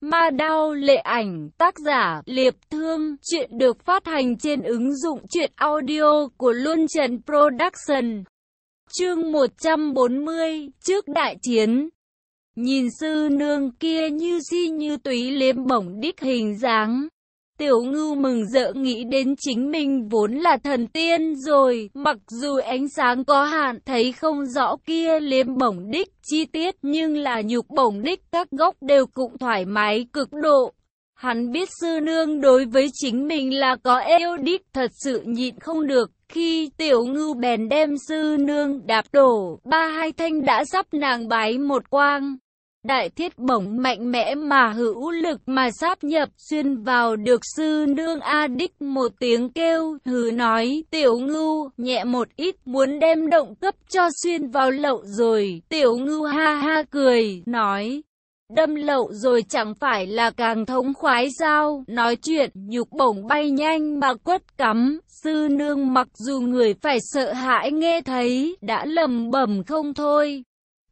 Ma Đao Lệ Ảnh, tác giả Liệp Thương, chuyện được phát hành trên ứng dụng truyện audio của Luân Trần Production. Chương 140, trước đại chiến. Nhìn sư nương kia như si như túy liếm bổng đích hình dáng. Tiểu ngưu mừng rỡ nghĩ đến chính mình vốn là thần tiên rồi, mặc dù ánh sáng có hạn thấy không rõ kia liếm bổng đích chi tiết nhưng là nhục bổng đích các góc đều cũng thoải mái cực độ. Hắn biết sư nương đối với chính mình là có yêu đích thật sự nhịn không được. Khi tiểu ngưu bèn đem sư nương đạp đổ, ba hai thanh đã sắp nàng bái một quang. Đại thiết bổng mạnh mẽ mà hữu lực mà sáp nhập xuyên vào được sư nương A Đích một tiếng kêu hứ nói, tiểu ngưu nhẹ một ít, muốn đem động cấp cho xuyên vào lậu rồi. Tiểu ngưu ha ha cười, nói, đâm lậu rồi chẳng phải là càng thống khoái sao? Nói chuyện, nhục bổng bay nhanh mà quất cắm. Sư nương mặc dù người phải sợ hãi nghe thấy, đã lầm bẩm không thôi.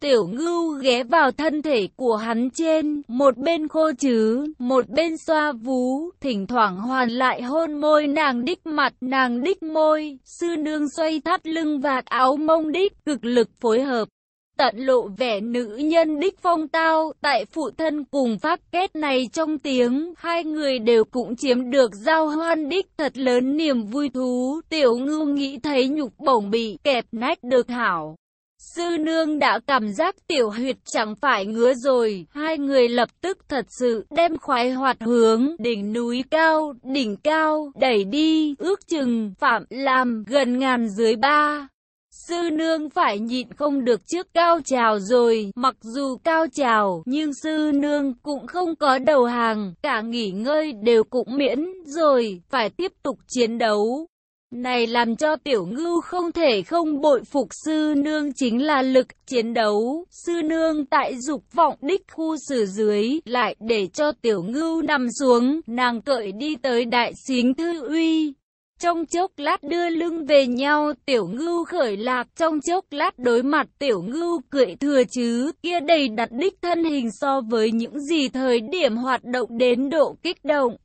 Tiểu ngưu ghé vào thân thể của hắn trên, một bên khô chứ, một bên xoa vú, thỉnh thoảng hoàn lại hôn môi nàng đích mặt, nàng đích môi, sư nương xoay thắt lưng vạt áo mông đích, cực lực phối hợp. Tận lộ vẻ nữ nhân đích phong tao, tại phụ thân cùng pháp kết này trong tiếng, hai người đều cũng chiếm được giao hoan đích thật lớn niềm vui thú, tiểu ngưu nghĩ thấy nhục bổng bị kẹp nách được hảo. Sư nương đã cảm giác tiểu huyệt chẳng phải ngứa rồi, hai người lập tức thật sự đem khoái hoạt hướng đỉnh núi cao, đỉnh cao, đẩy đi, ước chừng, phạm làm gần ngàn dưới ba. Sư nương phải nhịn không được trước cao trào rồi, mặc dù cao trào, nhưng sư nương cũng không có đầu hàng, cả nghỉ ngơi đều cũng miễn rồi, phải tiếp tục chiến đấu. Này làm cho tiểu ngưu không thể không bội phục sư nương chính là lực chiến đấu. Sư nương tại dục vọng đích khu xử dưới lại để cho tiểu ngưu nằm xuống, nàng cởi đi tới đại xính thư uy. Trong chốc lát đưa lưng về nhau, tiểu ngưu khởi lạc, trong chốc lát đối mặt tiểu ngưu cười thừa chứ, kia đầy đặt đích thân hình so với những gì thời điểm hoạt động đến độ kích động.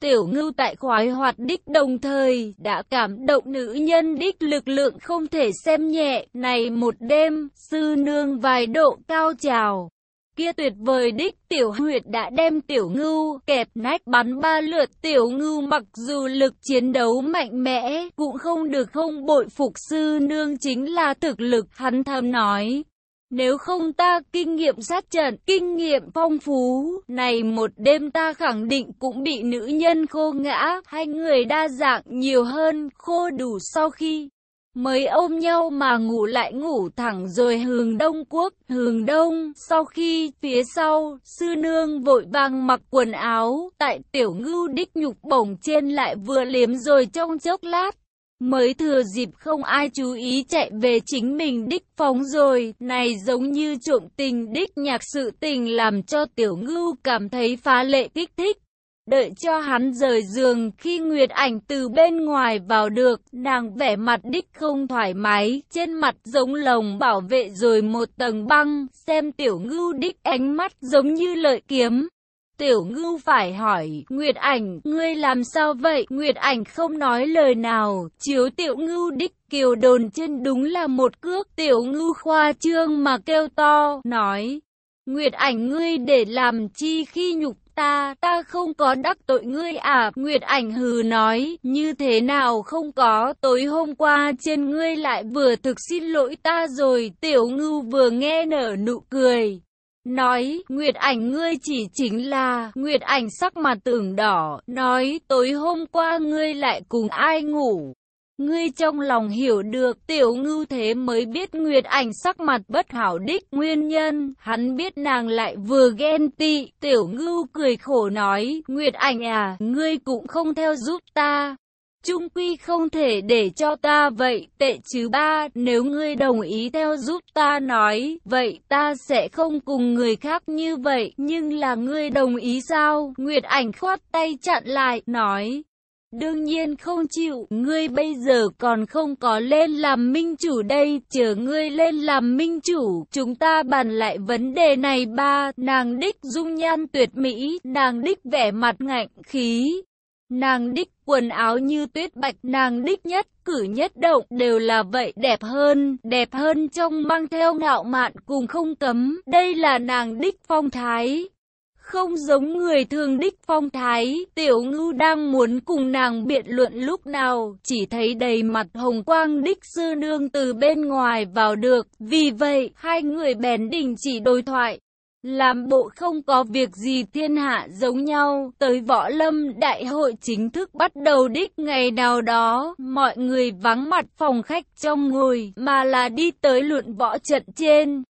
Tiểu ngưu tại khoái hoạt đích đồng thời đã cảm động nữ nhân đích lực lượng không thể xem nhẹ. Này một đêm, sư nương vài độ cao trào. Kia tuyệt vời đích tiểu huyệt đã đem tiểu ngưu kẹp nách bắn ba lượt tiểu ngưu mặc dù lực chiến đấu mạnh mẽ cũng không được không bội phục sư nương chính là thực lực hắn thầm nói. Nếu không ta kinh nghiệm sát trận, kinh nghiệm phong phú, này một đêm ta khẳng định cũng bị nữ nhân khô ngã, hai người đa dạng nhiều hơn, khô đủ sau khi mới ôm nhau mà ngủ lại ngủ thẳng rồi hường đông quốc, hường đông, sau khi phía sau, sư nương vội vàng mặc quần áo, tại tiểu ngưu đích nhục bổng trên lại vừa liếm rồi trong chốc lát. Mới thừa dịp không ai chú ý chạy về chính mình đích phóng rồi, này giống như trộm tình đích nhạc sự tình làm cho tiểu ngưu cảm thấy phá lệ kích thích. Đợi cho hắn rời giường khi Nguyệt ảnh từ bên ngoài vào được, nàng vẻ mặt đích không thoải mái, trên mặt giống lồng bảo vệ rồi một tầng băng, xem tiểu ngưu đích ánh mắt giống như lợi kiếm. Tiểu ngưu phải hỏi, Nguyệt ảnh, ngươi làm sao vậy? Nguyệt ảnh không nói lời nào, chiếu tiểu ngưu đích kiều đồn trên đúng là một cước. Tiểu ngưu khoa trương mà kêu to, nói, Nguyệt ảnh ngươi để làm chi khi nhục ta, ta không có đắc tội ngươi à, Nguyệt ảnh hừ nói, như thế nào không có, tối hôm qua trên ngươi lại vừa thực xin lỗi ta rồi, tiểu ngưu vừa nghe nở nụ cười. Nói, Nguyệt ảnh ngươi chỉ chính là, Nguyệt ảnh sắc mặt tưởng đỏ, nói, tối hôm qua ngươi lại cùng ai ngủ. Ngươi trong lòng hiểu được tiểu ngưu thế mới biết Nguyệt ảnh sắc mặt bất hảo đích nguyên nhân, hắn biết nàng lại vừa ghen tị, tiểu ngưu cười khổ nói, Nguyệt ảnh à, ngươi cũng không theo giúp ta, Trung quy không thể để cho ta vậy, tệ chứ ba, nếu ngươi đồng ý theo giúp ta nói, vậy ta sẽ không cùng người khác như vậy, nhưng là ngươi đồng ý sao? Nguyệt ảnh khoát tay chặn lại, nói, Đương nhiên không chịu, ngươi bây giờ còn không có lên làm minh chủ đây, chờ ngươi lên làm minh chủ, chúng ta bàn lại vấn đề này ba, nàng đích dung nhan tuyệt mỹ, nàng đích vẻ mặt ngạnh khí, nàng đích quần áo như tuyết bạch, nàng đích nhất cử nhất động đều là vậy đẹp hơn, đẹp hơn trong mang theo ngạo mạn cùng không cấm, đây là nàng đích phong thái. Không giống người thường đích phong thái, tiểu ngưu đang muốn cùng nàng biện luận lúc nào, chỉ thấy đầy mặt hồng quang đích sư nương từ bên ngoài vào được, vì vậy, hai người bèn đình chỉ đối thoại. Làm bộ không có việc gì thiên hạ giống nhau, tới võ lâm đại hội chính thức bắt đầu đích ngày nào đó, mọi người vắng mặt phòng khách trong ngồi, mà là đi tới luận võ trận trên.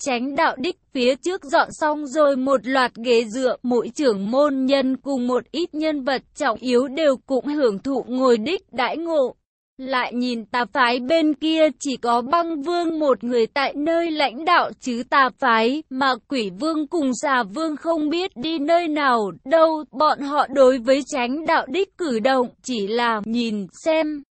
Tránh đạo đích phía trước dọn xong rồi một loạt ghế dựa, mỗi trưởng môn nhân cùng một ít nhân vật trọng yếu đều cũng hưởng thụ ngồi đích đãi ngộ. Lại nhìn tà phái bên kia chỉ có băng vương một người tại nơi lãnh đạo chứ tà phái, mà quỷ vương cùng xà vương không biết đi nơi nào, đâu, bọn họ đối với tránh đạo đích cử động, chỉ là nhìn, xem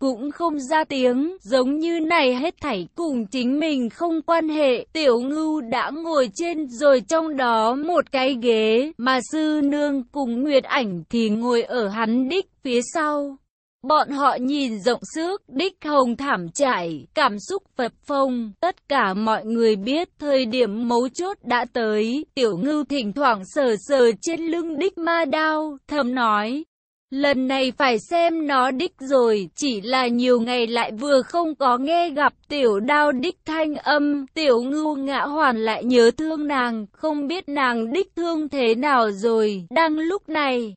cũng không ra tiếng, giống như này hết thảy cùng chính mình không quan hệ. Tiểu ngưu đã ngồi trên rồi trong đó một cái ghế, mà sư nương cùng Nguyệt ảnh thì ngồi ở hắn đích phía sau. Bọn họ nhìn rộng xước, đích hồng thảm trải, cảm xúc phập phồng, tất cả mọi người biết thời điểm mấu chốt đã tới, tiểu ngưu thỉnh thoảng sờ sờ trên lưng đích ma đao, thầm nói, Lần này phải xem nó đích rồi, chỉ là nhiều ngày lại vừa không có nghe gặp tiểu đao đích thanh âm, tiểu ngưu ngã hoàn lại nhớ thương nàng, không biết nàng đích thương thế nào rồi, đang lúc này.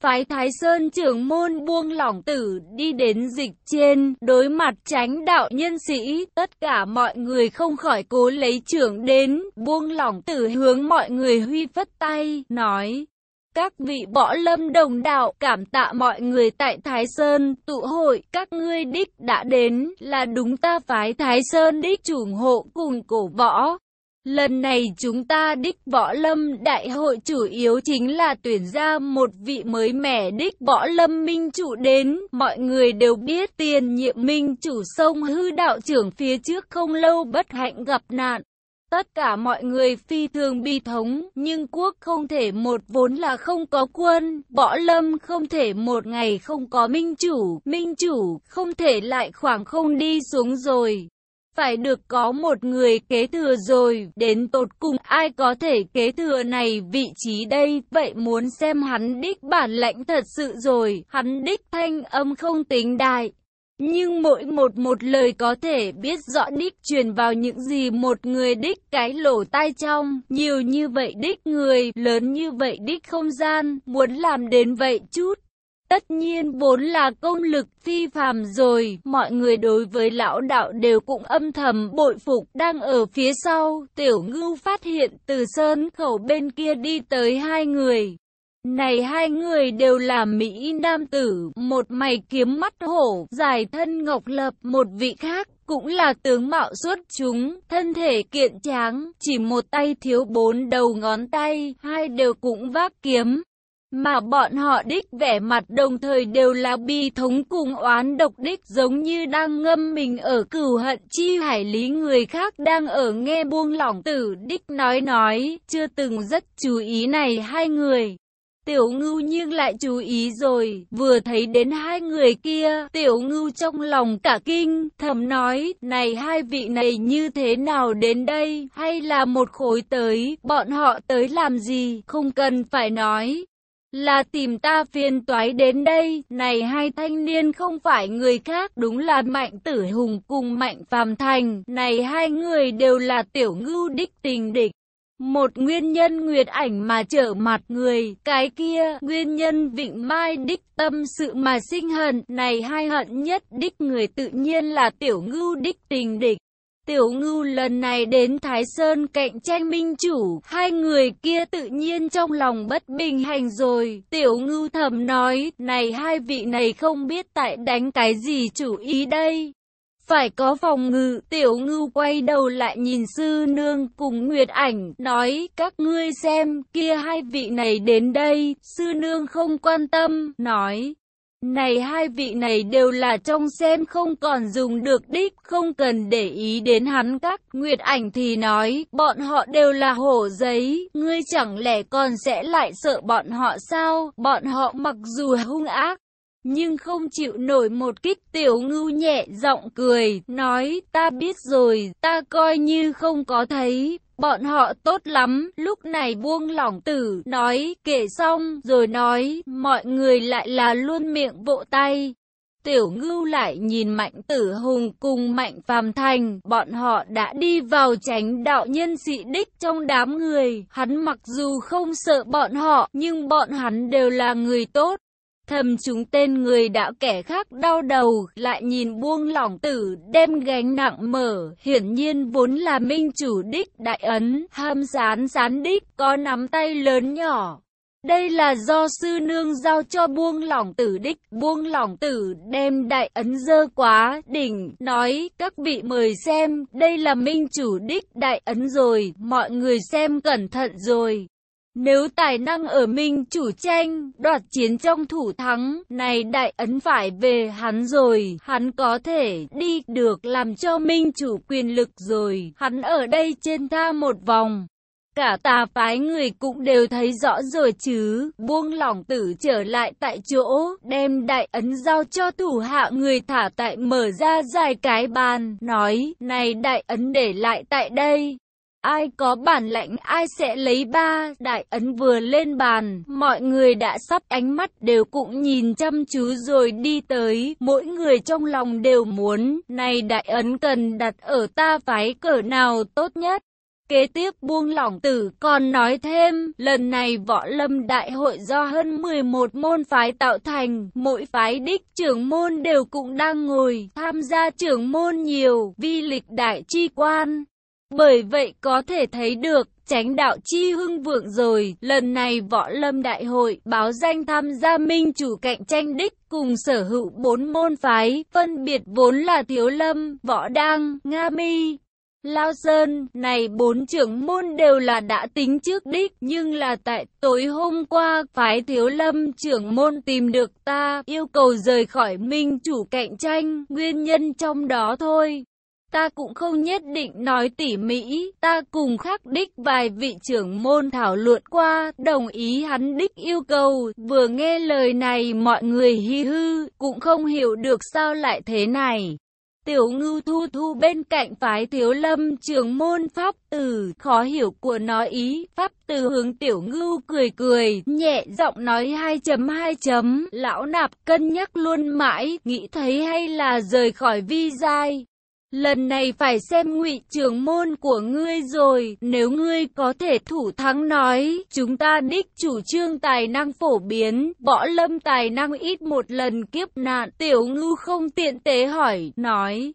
Phái Thái Sơn trưởng môn buông lỏng tử đi đến dịch trên, đối mặt tránh đạo nhân sĩ, tất cả mọi người không khỏi cố lấy trưởng đến, buông lỏng tử hướng mọi người huy phất tay, nói, các vị võ lâm đồng đạo cảm tạ mọi người tại Thái Sơn tụ hội, các ngươi đích đã đến là đúng ta phái Thái Sơn đích chủ hộ cùng cổ võ. Lần này chúng ta đích võ lâm đại hội chủ yếu chính là tuyển ra một vị mới mẻ đích võ lâm minh chủ đến. Mọi người đều biết tiền nhiệm minh chủ sông hư đạo trưởng phía trước không lâu bất hạnh gặp nạn. Tất cả mọi người phi thường bi thống, nhưng quốc không thể một vốn là không có quân, võ lâm không thể một ngày không có minh chủ, minh chủ không thể lại khoảng không đi xuống rồi. Phải được có một người kế thừa rồi, đến tột cùng ai có thể kế thừa này vị trí đây, vậy muốn xem hắn đích bản lãnh thật sự rồi, hắn đích thanh âm không tính đại. Nhưng mỗi một một lời có thể biết rõ đích truyền vào những gì một người đích cái lỗ tai trong, nhiều như vậy đích người, lớn như vậy đích không gian, muốn làm đến vậy chút. Tất nhiên vốn là công lực phi phàm rồi, mọi người đối với lão đạo đều cũng âm thầm bội phục, đang ở phía sau, tiểu ngưu phát hiện từ sơn khẩu bên kia đi tới hai người. Này hai người đều là Mỹ Nam tử, một mày kiếm mắt hổ, dài thân ngọc lập, một vị khác, cũng là tướng mạo xuất chúng, thân thể kiện tráng, chỉ một tay thiếu bốn đầu ngón tay, hai đều cũng vác kiếm. Mà bọn họ đích vẻ mặt đồng thời đều là bi thống cùng oán độc đích giống như đang ngâm mình ở cửu hận chi hải lý người khác đang ở nghe buông lỏng tử đích nói nói, chưa từng rất chú ý này hai người. Tiểu ngưu nhưng lại chú ý rồi, vừa thấy đến hai người kia, tiểu ngưu trong lòng cả kinh, thầm nói, này hai vị này như thế nào đến đây, hay là một khối tới, bọn họ tới làm gì, không cần phải nói. Là tìm ta phiền toái đến đây, này hai thanh niên không phải người khác, đúng là Mạnh Tử Hùng cùng Mạnh Phàm Thành, này hai người đều là tiểu ngưu đích tình địch. Một nguyên nhân nguyệt ảnh mà trở mặt người, cái kia, nguyên nhân vịnh mai đích tâm sự mà sinh hận, này hai hận nhất đích người tự nhiên là tiểu ngưu đích tình địch. Tiểu ngưu lần này đến Thái Sơn cạnh tranh minh chủ, hai người kia tự nhiên trong lòng bất bình hành rồi. Tiểu ngưu thầm nói, này hai vị này không biết tại đánh cái gì chủ ý đây. Phải có phòng ngự, tiểu ngưu quay đầu lại nhìn sư nương cùng Nguyệt ảnh, nói, các ngươi xem, kia hai vị này đến đây, sư nương không quan tâm, nói. Này hai vị này đều là trong xem không còn dùng được đích, không cần để ý đến hắn các. Nguyệt ảnh thì nói, bọn họ đều là hổ giấy, ngươi chẳng lẽ còn sẽ lại sợ bọn họ sao? Bọn họ mặc dù hung ác, nhưng không chịu nổi một kích tiểu ngưu nhẹ giọng cười, nói ta biết rồi, ta coi như không có thấy, bọn họ tốt lắm, lúc này buông lỏng tử, nói, kể xong, rồi nói, mọi người lại là luôn miệng vỗ tay. Tiểu ngưu lại nhìn mạnh tử hùng cùng mạnh phàm thành, bọn họ đã đi vào tránh đạo nhân sĩ đích trong đám người, hắn mặc dù không sợ bọn họ, nhưng bọn hắn đều là người tốt. Thầm chúng tên người đã kẻ khác đau đầu, lại nhìn buông lỏng tử, đem gánh nặng mở, hiển nhiên vốn là minh chủ đích đại ấn, ham sán sán đích, có nắm tay lớn nhỏ. Đây là do sư nương giao cho buông lỏng tử đích, buông lỏng tử đem đại ấn dơ quá, đỉnh, nói, các vị mời xem, đây là minh chủ đích đại ấn rồi, mọi người xem cẩn thận rồi. Nếu tài năng ở minh chủ tranh, đoạt chiến trong thủ thắng, này đại ấn phải về hắn rồi, hắn có thể đi được làm cho minh chủ quyền lực rồi, hắn ở đây trên tha một vòng. Cả tà phái người cũng đều thấy rõ rồi chứ, buông lỏng tử trở lại tại chỗ, đem đại ấn giao cho thủ hạ người thả tại mở ra dài cái bàn, nói, này đại ấn để lại tại đây. Ai có bản lãnh ai sẽ lấy ba, đại ấn vừa lên bàn, mọi người đã sắp ánh mắt đều cũng nhìn chăm chú rồi đi tới, mỗi người trong lòng đều muốn, này đại ấn cần đặt ở ta phái cỡ nào tốt nhất. Kế tiếp buông lỏng tử còn nói thêm, lần này võ lâm đại hội do hơn 11 môn phái tạo thành, mỗi phái đích trưởng môn đều cũng đang ngồi, tham gia trưởng môn nhiều, vi lịch đại chi quan. Bởi vậy có thể thấy được, tránh đạo chi hưng vượng rồi, lần này võ lâm đại hội báo danh tham gia minh chủ cạnh tranh đích cùng sở hữu bốn môn phái, phân biệt vốn là thiếu lâm, võ đăng, nga mi. Lao Sơn, này bốn trưởng môn đều là đã tính trước đích, nhưng là tại tối hôm qua, phái thiếu lâm trưởng môn tìm được ta, yêu cầu rời khỏi minh chủ cạnh tranh, nguyên nhân trong đó thôi. Ta cũng không nhất định nói tỉ mỹ, ta cùng khắc đích vài vị trưởng môn thảo luận qua, đồng ý hắn đích yêu cầu, vừa nghe lời này mọi người hi hư, cũng không hiểu được sao lại thế này. Tiểu ngư thu thu bên cạnh phái thiếu lâm trường môn pháp tử khó hiểu của nói ý, pháp tử hướng tiểu ngưu cười cười, nhẹ giọng nói 2 chấm 2 chấm, lão nạp cân nhắc luôn mãi, nghĩ thấy hay là rời khỏi vi giai. Lần này phải xem ngụy trưởng môn của ngươi rồi, nếu ngươi có thể thủ thắng nói, chúng ta đích chủ trương tài năng phổ biến, võ lâm tài năng ít một lần kiếp nạn, tiểu ngư không tiện tế hỏi, nói.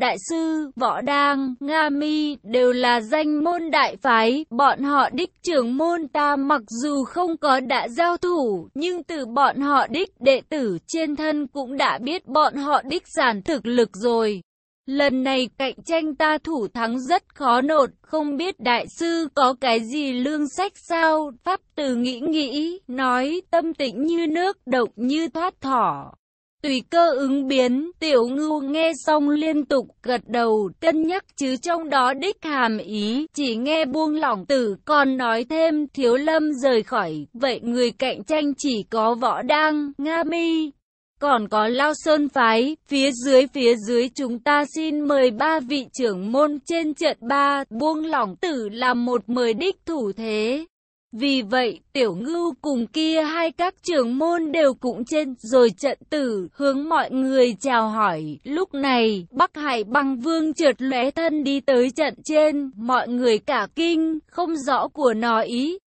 Đại sư, Võ Đang, Nga Mi đều là danh môn đại phái, bọn họ đích trưởng môn ta mặc dù không có đã giao thủ, nhưng từ bọn họ đích đệ tử trên thân cũng đã biết bọn họ đích giản thực lực rồi. Lần này cạnh tranh ta thủ thắng rất khó nột, không biết đại sư có cái gì lương sách sao? Pháp từ nghĩ nghĩ, nói tâm tĩnh như nước, động như thoát thỏ. Tùy cơ ứng biến, tiểu ngưu nghe xong liên tục gật đầu, cân nhắc chứ trong đó đích hàm ý, chỉ nghe buông lỏng tử còn nói thêm thiếu lâm rời khỏi, vậy người cạnh tranh chỉ có võ đăng, Nga mi, còn có Lao Sơn Phái, phía dưới phía dưới chúng ta xin mời ba vị trưởng môn trên trận ba, buông lỏng tử làm một mời đích thủ thế. Vì vậy, tiểu ngưu cùng kia hai các trưởng môn đều cũng trên rồi trận tử, hướng mọi người chào hỏi. Lúc này, Bắc Hải băng vương trượt lóe thân đi tới trận trên, mọi người cả kinh, không rõ của nó ý.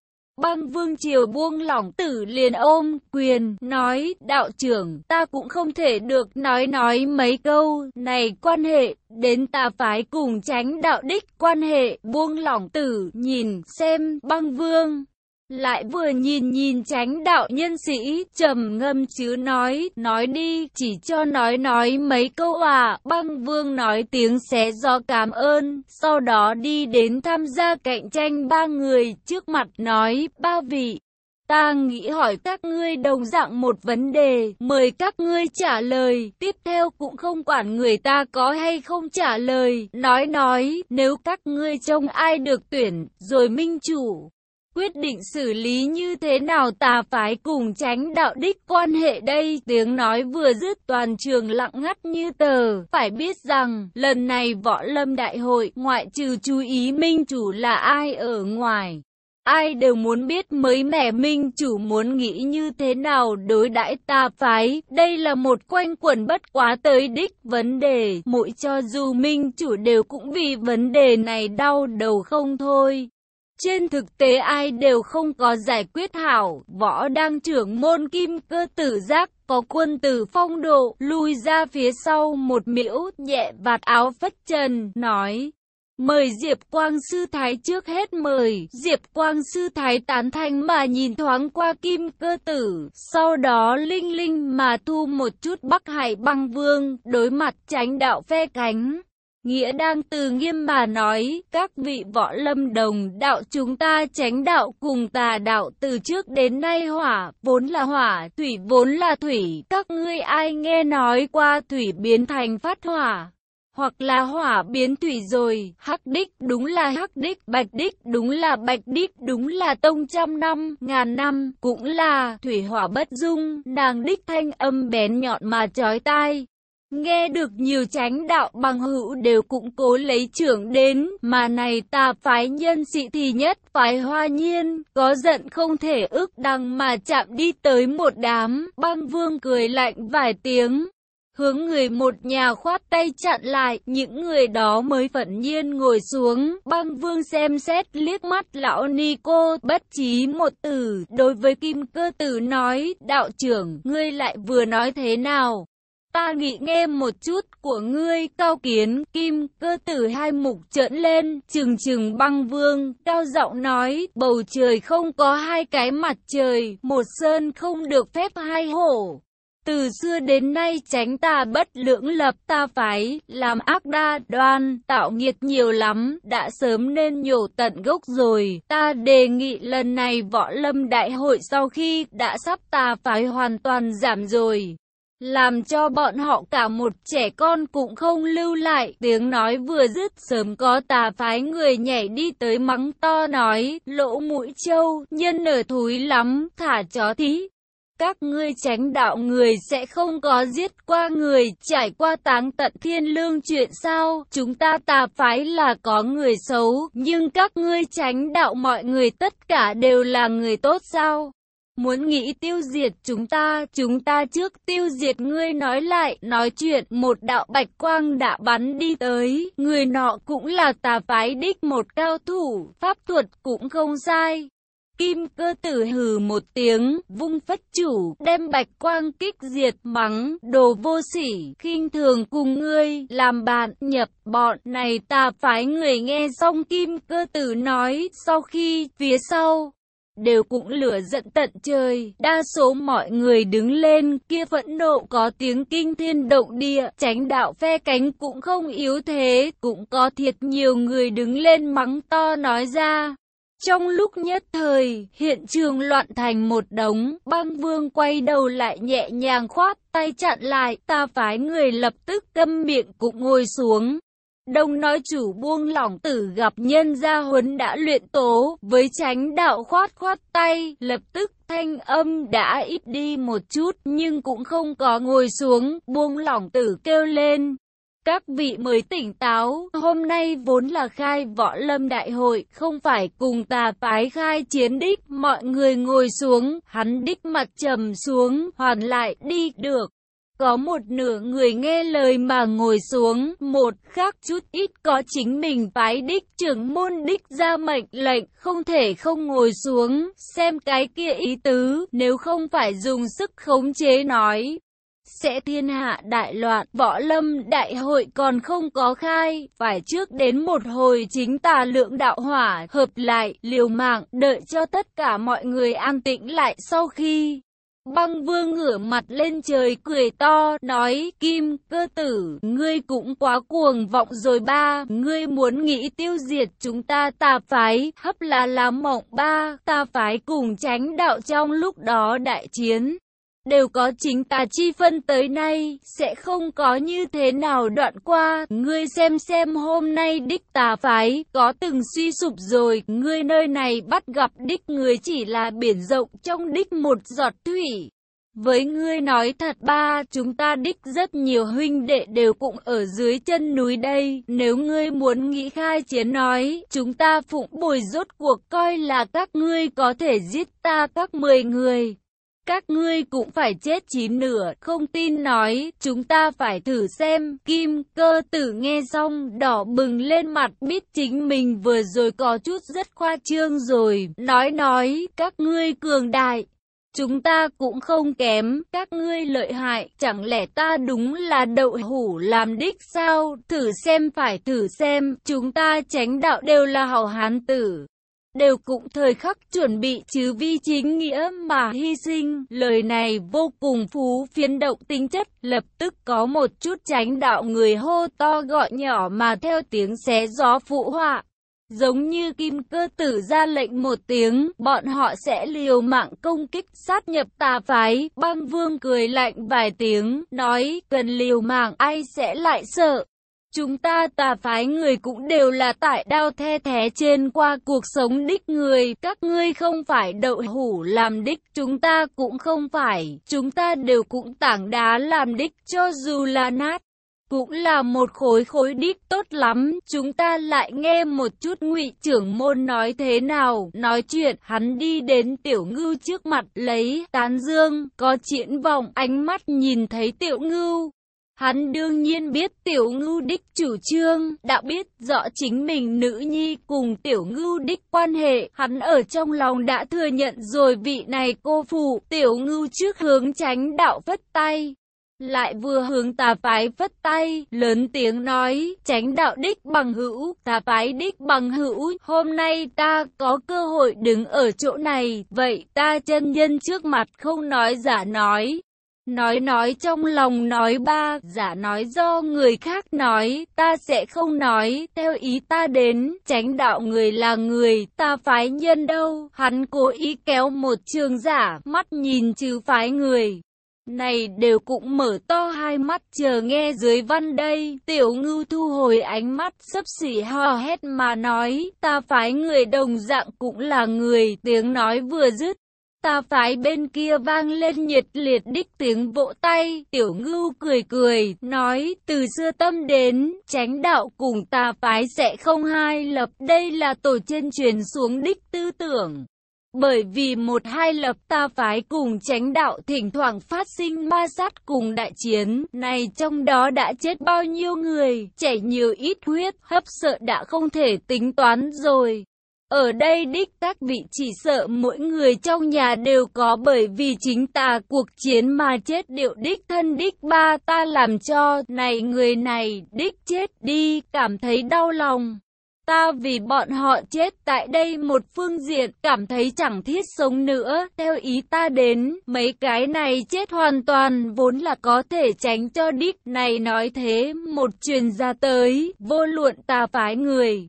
Băng vương triều buông lỏng tử liền ôm quyền, nói, đạo trưởng, ta cũng không thể được nói nói mấy câu, này quan hệ, đến ta phái cùng tránh đạo đích quan hệ, buông lỏng tử, nhìn, xem, băng vương. Lại vừa nhìn nhìn tránh đạo nhân sĩ, trầm ngâm chứ nói, nói đi, chỉ cho nói nói mấy câu à, băng vương nói tiếng xé do cảm ơn, sau đó đi đến tham gia cạnh tranh ba người, trước mặt nói, ba vị. Ta nghĩ hỏi các ngươi đồng dạng một vấn đề, mời các ngươi trả lời, tiếp theo cũng không quản người ta có hay không trả lời, nói nói, nếu các ngươi trông ai được tuyển, rồi minh chủ. Quyết định xử lý như thế nào tà phái cùng tránh đạo đích quan hệ đây Tiếng nói vừa dứt toàn trường lặng ngắt như tờ Phải biết rằng, lần này võ lâm đại hội, ngoại trừ chú ý minh chủ là ai ở ngoài Ai đều muốn biết mới mẻ minh chủ muốn nghĩ như thế nào đối đãi ta phái. Đây là một quanh quẩn bất quá tới đích vấn đề. Mỗi cho dù minh chủ đều cũng vì vấn đề này đau đầu không thôi. Trên thực tế ai đều không có giải quyết hảo, võ đang trưởng môn kim cơ tử giác, có quân tử phong độ, lùi ra phía sau một miễu, nhẹ vạt áo phất trần, nói. Mời Diệp Quang Sư Thái trước hết mời, Diệp Quang Sư Thái tán thanh mà nhìn thoáng qua kim cơ tử, sau đó linh linh mà thu một chút bắc hải băng vương, đối mặt tránh đạo phe cánh. Nghĩa đang từ nghiêm mà nói, các vị võ lâm đồng đạo chúng ta tránh đạo cùng tà đạo từ trước đến nay hỏa, vốn là hỏa, thủy vốn là thủy, các ngươi ai nghe nói qua thủy biến thành phát hỏa hoặc là hỏa biến thủy rồi, hắc đích đúng là hắc đích, bạch đích đúng là bạch đích, đúng là tông trăm năm, ngàn năm, cũng là thủy hỏa bất dung, nàng đích thanh âm bén nhọn mà chói tai. Nghe được nhiều tránh đạo bằng hữu đều cũng cố lấy trưởng đến, mà này ta phái nhân sĩ thì nhất phái hoa nhiên, có giận không thể ức đằng mà chạm đi tới một đám, băng vương cười lạnh vài tiếng hướng người một nhà khoát tay chặn lại, những người đó mới phận nhiên ngồi xuống, băng vương xem xét liếc mắt lão ni cô, bất trí một từ, đối với kim cơ tử nói, đạo trưởng, ngươi lại vừa nói thế nào? Ta nghĩ nghe một chút của ngươi, cao kiến, kim, cơ tử hai mục trợn lên, trừng trừng băng vương, cao giọng nói, bầu trời không có hai cái mặt trời, một sơn không được phép hai hổ. Từ xưa đến nay tránh ta bất lưỡng lập ta phái, làm ác đa đoan, tạo nghiệt nhiều lắm, đã sớm nên nhổ tận gốc rồi. Ta đề nghị lần này võ lâm đại hội sau khi đã sắp ta phái hoàn toàn giảm rồi. Làm cho bọn họ cả một trẻ con cũng không lưu lại, tiếng nói vừa dứt sớm có tà phái người nhảy đi tới mắng to nói, lỗ mũi trâu, nhân ở thúi lắm, thả chó thí, các ngươi tránh đạo người sẽ không có giết qua người, trải qua táng tận thiên lương chuyện sao? Chúng ta tà phái là có người xấu, nhưng các ngươi tránh đạo mọi người tất cả đều là người tốt sao? Muốn nghĩ tiêu diệt chúng ta, chúng ta trước tiêu diệt ngươi nói lại, nói chuyện, một đạo bạch quang đã bắn đi tới, người nọ cũng là tà phái đích một cao thủ, pháp thuật cũng không sai. Kim cơ tử hừ một tiếng, vung phất chủ, đem bạch quang kích diệt mắng, đồ vô sỉ, khinh thường cùng ngươi, làm bạn, nhập bọn này tà phái người nghe xong kim cơ tử nói, sau khi, phía sau, đều cũng lửa giận tận trời, đa số mọi người đứng lên, kia phẫn nộ có tiếng kinh thiên động địa, tránh đạo phe cánh cũng không yếu thế, cũng có thiệt nhiều người đứng lên mắng to nói ra. Trong lúc nhất thời, hiện trường loạn thành một đống, băng vương quay đầu lại nhẹ nhàng khoát tay chặn lại, ta phái người lập tức câm miệng cũng ngồi xuống. Đông nói chủ buông lỏng tử gặp nhân gia huấn đã luyện tố, với tránh đạo khoát khoát tay, lập tức thanh âm đã ít đi một chút, nhưng cũng không có ngồi xuống, buông lỏng tử kêu lên. Các vị mới tỉnh táo, hôm nay vốn là khai võ lâm đại hội, không phải cùng tà phái khai chiến đích, mọi người ngồi xuống, hắn đích mặt trầm xuống, hoàn lại đi được. Có một nửa người nghe lời mà ngồi xuống, một khác chút ít có chính mình phái đích trưởng môn đích ra mệnh lệnh, không thể không ngồi xuống, xem cái kia ý tứ, nếu không phải dùng sức khống chế nói, sẽ thiên hạ đại loạn, võ lâm đại hội còn không có khai, phải trước đến một hồi chính tà lượng đạo hỏa, hợp lại, liều mạng, đợi cho tất cả mọi người an tĩnh lại sau khi Băng vương ngửa mặt lên trời cười to, nói, Kim, cơ tử, ngươi cũng quá cuồng vọng rồi ba, ngươi muốn nghĩ tiêu diệt chúng ta tà phái, hấp là lá mộng ba, tà phái cùng tránh đạo trong lúc đó đại chiến đều có chính tà chi phân tới nay, sẽ không có như thế nào đoạn qua, ngươi xem xem hôm nay đích tà phái, có từng suy sụp rồi, ngươi nơi này bắt gặp đích người chỉ là biển rộng trong đích một giọt thủy. Với ngươi nói thật ba, chúng ta đích rất nhiều huynh đệ đều cũng ở dưới chân núi đây, nếu ngươi muốn nghĩ khai chiến nói, chúng ta phụng bồi rốt cuộc coi là các ngươi có thể giết ta các mười người các ngươi cũng phải chết chín nửa, không tin nói, chúng ta phải thử xem, kim cơ tử nghe xong, đỏ bừng lên mặt, biết chính mình vừa rồi có chút rất khoa trương rồi, nói nói, các ngươi cường đại. Chúng ta cũng không kém, các ngươi lợi hại, chẳng lẽ ta đúng là đậu hủ làm đích sao? Thử xem phải thử xem, chúng ta tránh đạo đều là hảo hán tử đều cũng thời khắc chuẩn bị chứ vi chính nghĩa mà hy sinh. Lời này vô cùng phú phiến động tính chất, lập tức có một chút tránh đạo người hô to gọi nhỏ mà theo tiếng xé gió phụ họa. Giống như kim cơ tử ra lệnh một tiếng, bọn họ sẽ liều mạng công kích sát nhập tà phái. Băng vương cười lạnh vài tiếng, nói cần liều mạng ai sẽ lại sợ. Chúng ta tà phái người cũng đều là tại đao the thế trên qua cuộc sống đích người, các ngươi không phải đậu hủ làm đích, chúng ta cũng không phải, chúng ta đều cũng tảng đá làm đích cho dù là nát. Cũng là một khối khối đích. Tốt lắm, chúng ta lại nghe một chút ngụy trưởng môn nói thế nào, nói chuyện, hắn đi đến tiểu ngưu trước mặt lấy, tán dương, có triển vọng, ánh mắt nhìn thấy tiểu ngưu, Hắn đương nhiên biết tiểu ngưu đích chủ trương, đã biết rõ chính mình nữ nhi cùng tiểu ngưu đích quan hệ, hắn ở trong lòng đã thừa nhận rồi vị này cô phụ, tiểu ngưu trước hướng tránh đạo phất tay. Lại vừa hướng tà phái phất tay, lớn tiếng nói, tránh đạo đích bằng hữu, tà phái đích bằng hữu, hôm nay ta có cơ hội đứng ở chỗ này, vậy ta chân nhân trước mặt không nói giả nói, Nói nói trong lòng nói ba, giả nói do người khác nói, ta sẽ không nói, theo ý ta đến, tránh đạo người là người, ta phái nhân đâu, hắn cố ý kéo một trường giả, mắt nhìn chứ phái người. Này đều cũng mở to hai mắt chờ nghe dưới văn đây, tiểu ngưu thu hồi ánh mắt sấp xỉ hò hét mà nói, ta phái người đồng dạng cũng là người, tiếng nói vừa dứt, Ta phái bên kia vang lên nhiệt liệt đích tiếng vỗ tay, tiểu ngưu cười cười, nói, từ xưa tâm đến, tránh đạo cùng ta phái sẽ không hai lập, đây là tổ chân truyền xuống đích tư tưởng. Bởi vì một hai lập ta phái cùng tránh đạo thỉnh thoảng phát sinh ma sát cùng đại chiến, này trong đó đã chết bao nhiêu người, chảy nhiều ít huyết, hấp sợ đã không thể tính toán rồi. Ở đây đích các vị chỉ sợ mỗi người trong nhà đều có bởi vì chính ta cuộc chiến mà chết. Điệu đích thân đích ba ta làm cho. Này người này đích chết đi cảm thấy đau lòng. Ta vì bọn họ chết tại đây một phương diện cảm thấy chẳng thiết sống nữa, theo ý ta đến, mấy cái này chết hoàn toàn vốn là có thể tránh cho đích. Này nói thế, một truyền ra tới, vô luận ta phái người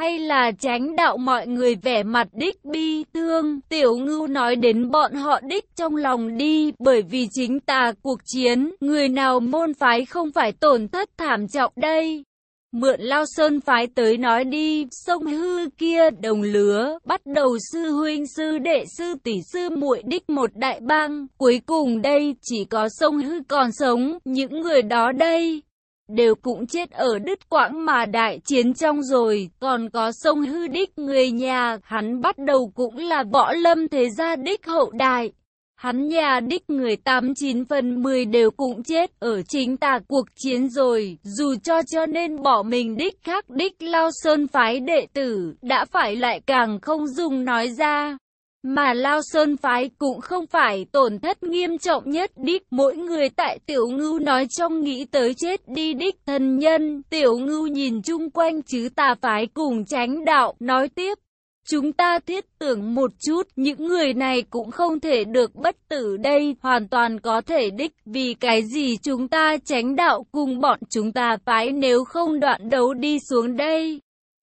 hay là tránh đạo mọi người vẻ mặt đích bi thương. Tiểu ngưu nói đến bọn họ đích trong lòng đi, bởi vì chính tà cuộc chiến, người nào môn phái không phải tổn thất thảm trọng đây. Mượn lao sơn phái tới nói đi, sông hư kia đồng lứa, bắt đầu sư huynh sư đệ sư tỷ sư muội đích một đại bang, cuối cùng đây chỉ có sông hư còn sống, những người đó đây, đều cũng chết ở đứt quãng mà đại chiến trong rồi, còn có sông hư đích người nhà, hắn bắt đầu cũng là võ lâm thế gia đích hậu đại. Hắn nhà đích người 89 phần 10 đều cũng chết ở chính tà cuộc chiến rồi, dù cho cho nên bỏ mình đích khác đích lao sơn phái đệ tử, đã phải lại càng không dùng nói ra. Mà Lao Sơn Phái cũng không phải tổn thất nghiêm trọng nhất đích. Mỗi người tại Tiểu Ngưu nói trong nghĩ tới chết đi đích thân nhân. Tiểu Ngưu nhìn chung quanh chứ tà phái cùng tránh đạo, nói tiếp. Chúng ta thiết tưởng một chút, những người này cũng không thể được bất tử đây, hoàn toàn có thể đích, vì cái gì chúng ta tránh đạo cùng bọn chúng ta phái nếu không đoạn đấu đi xuống đây.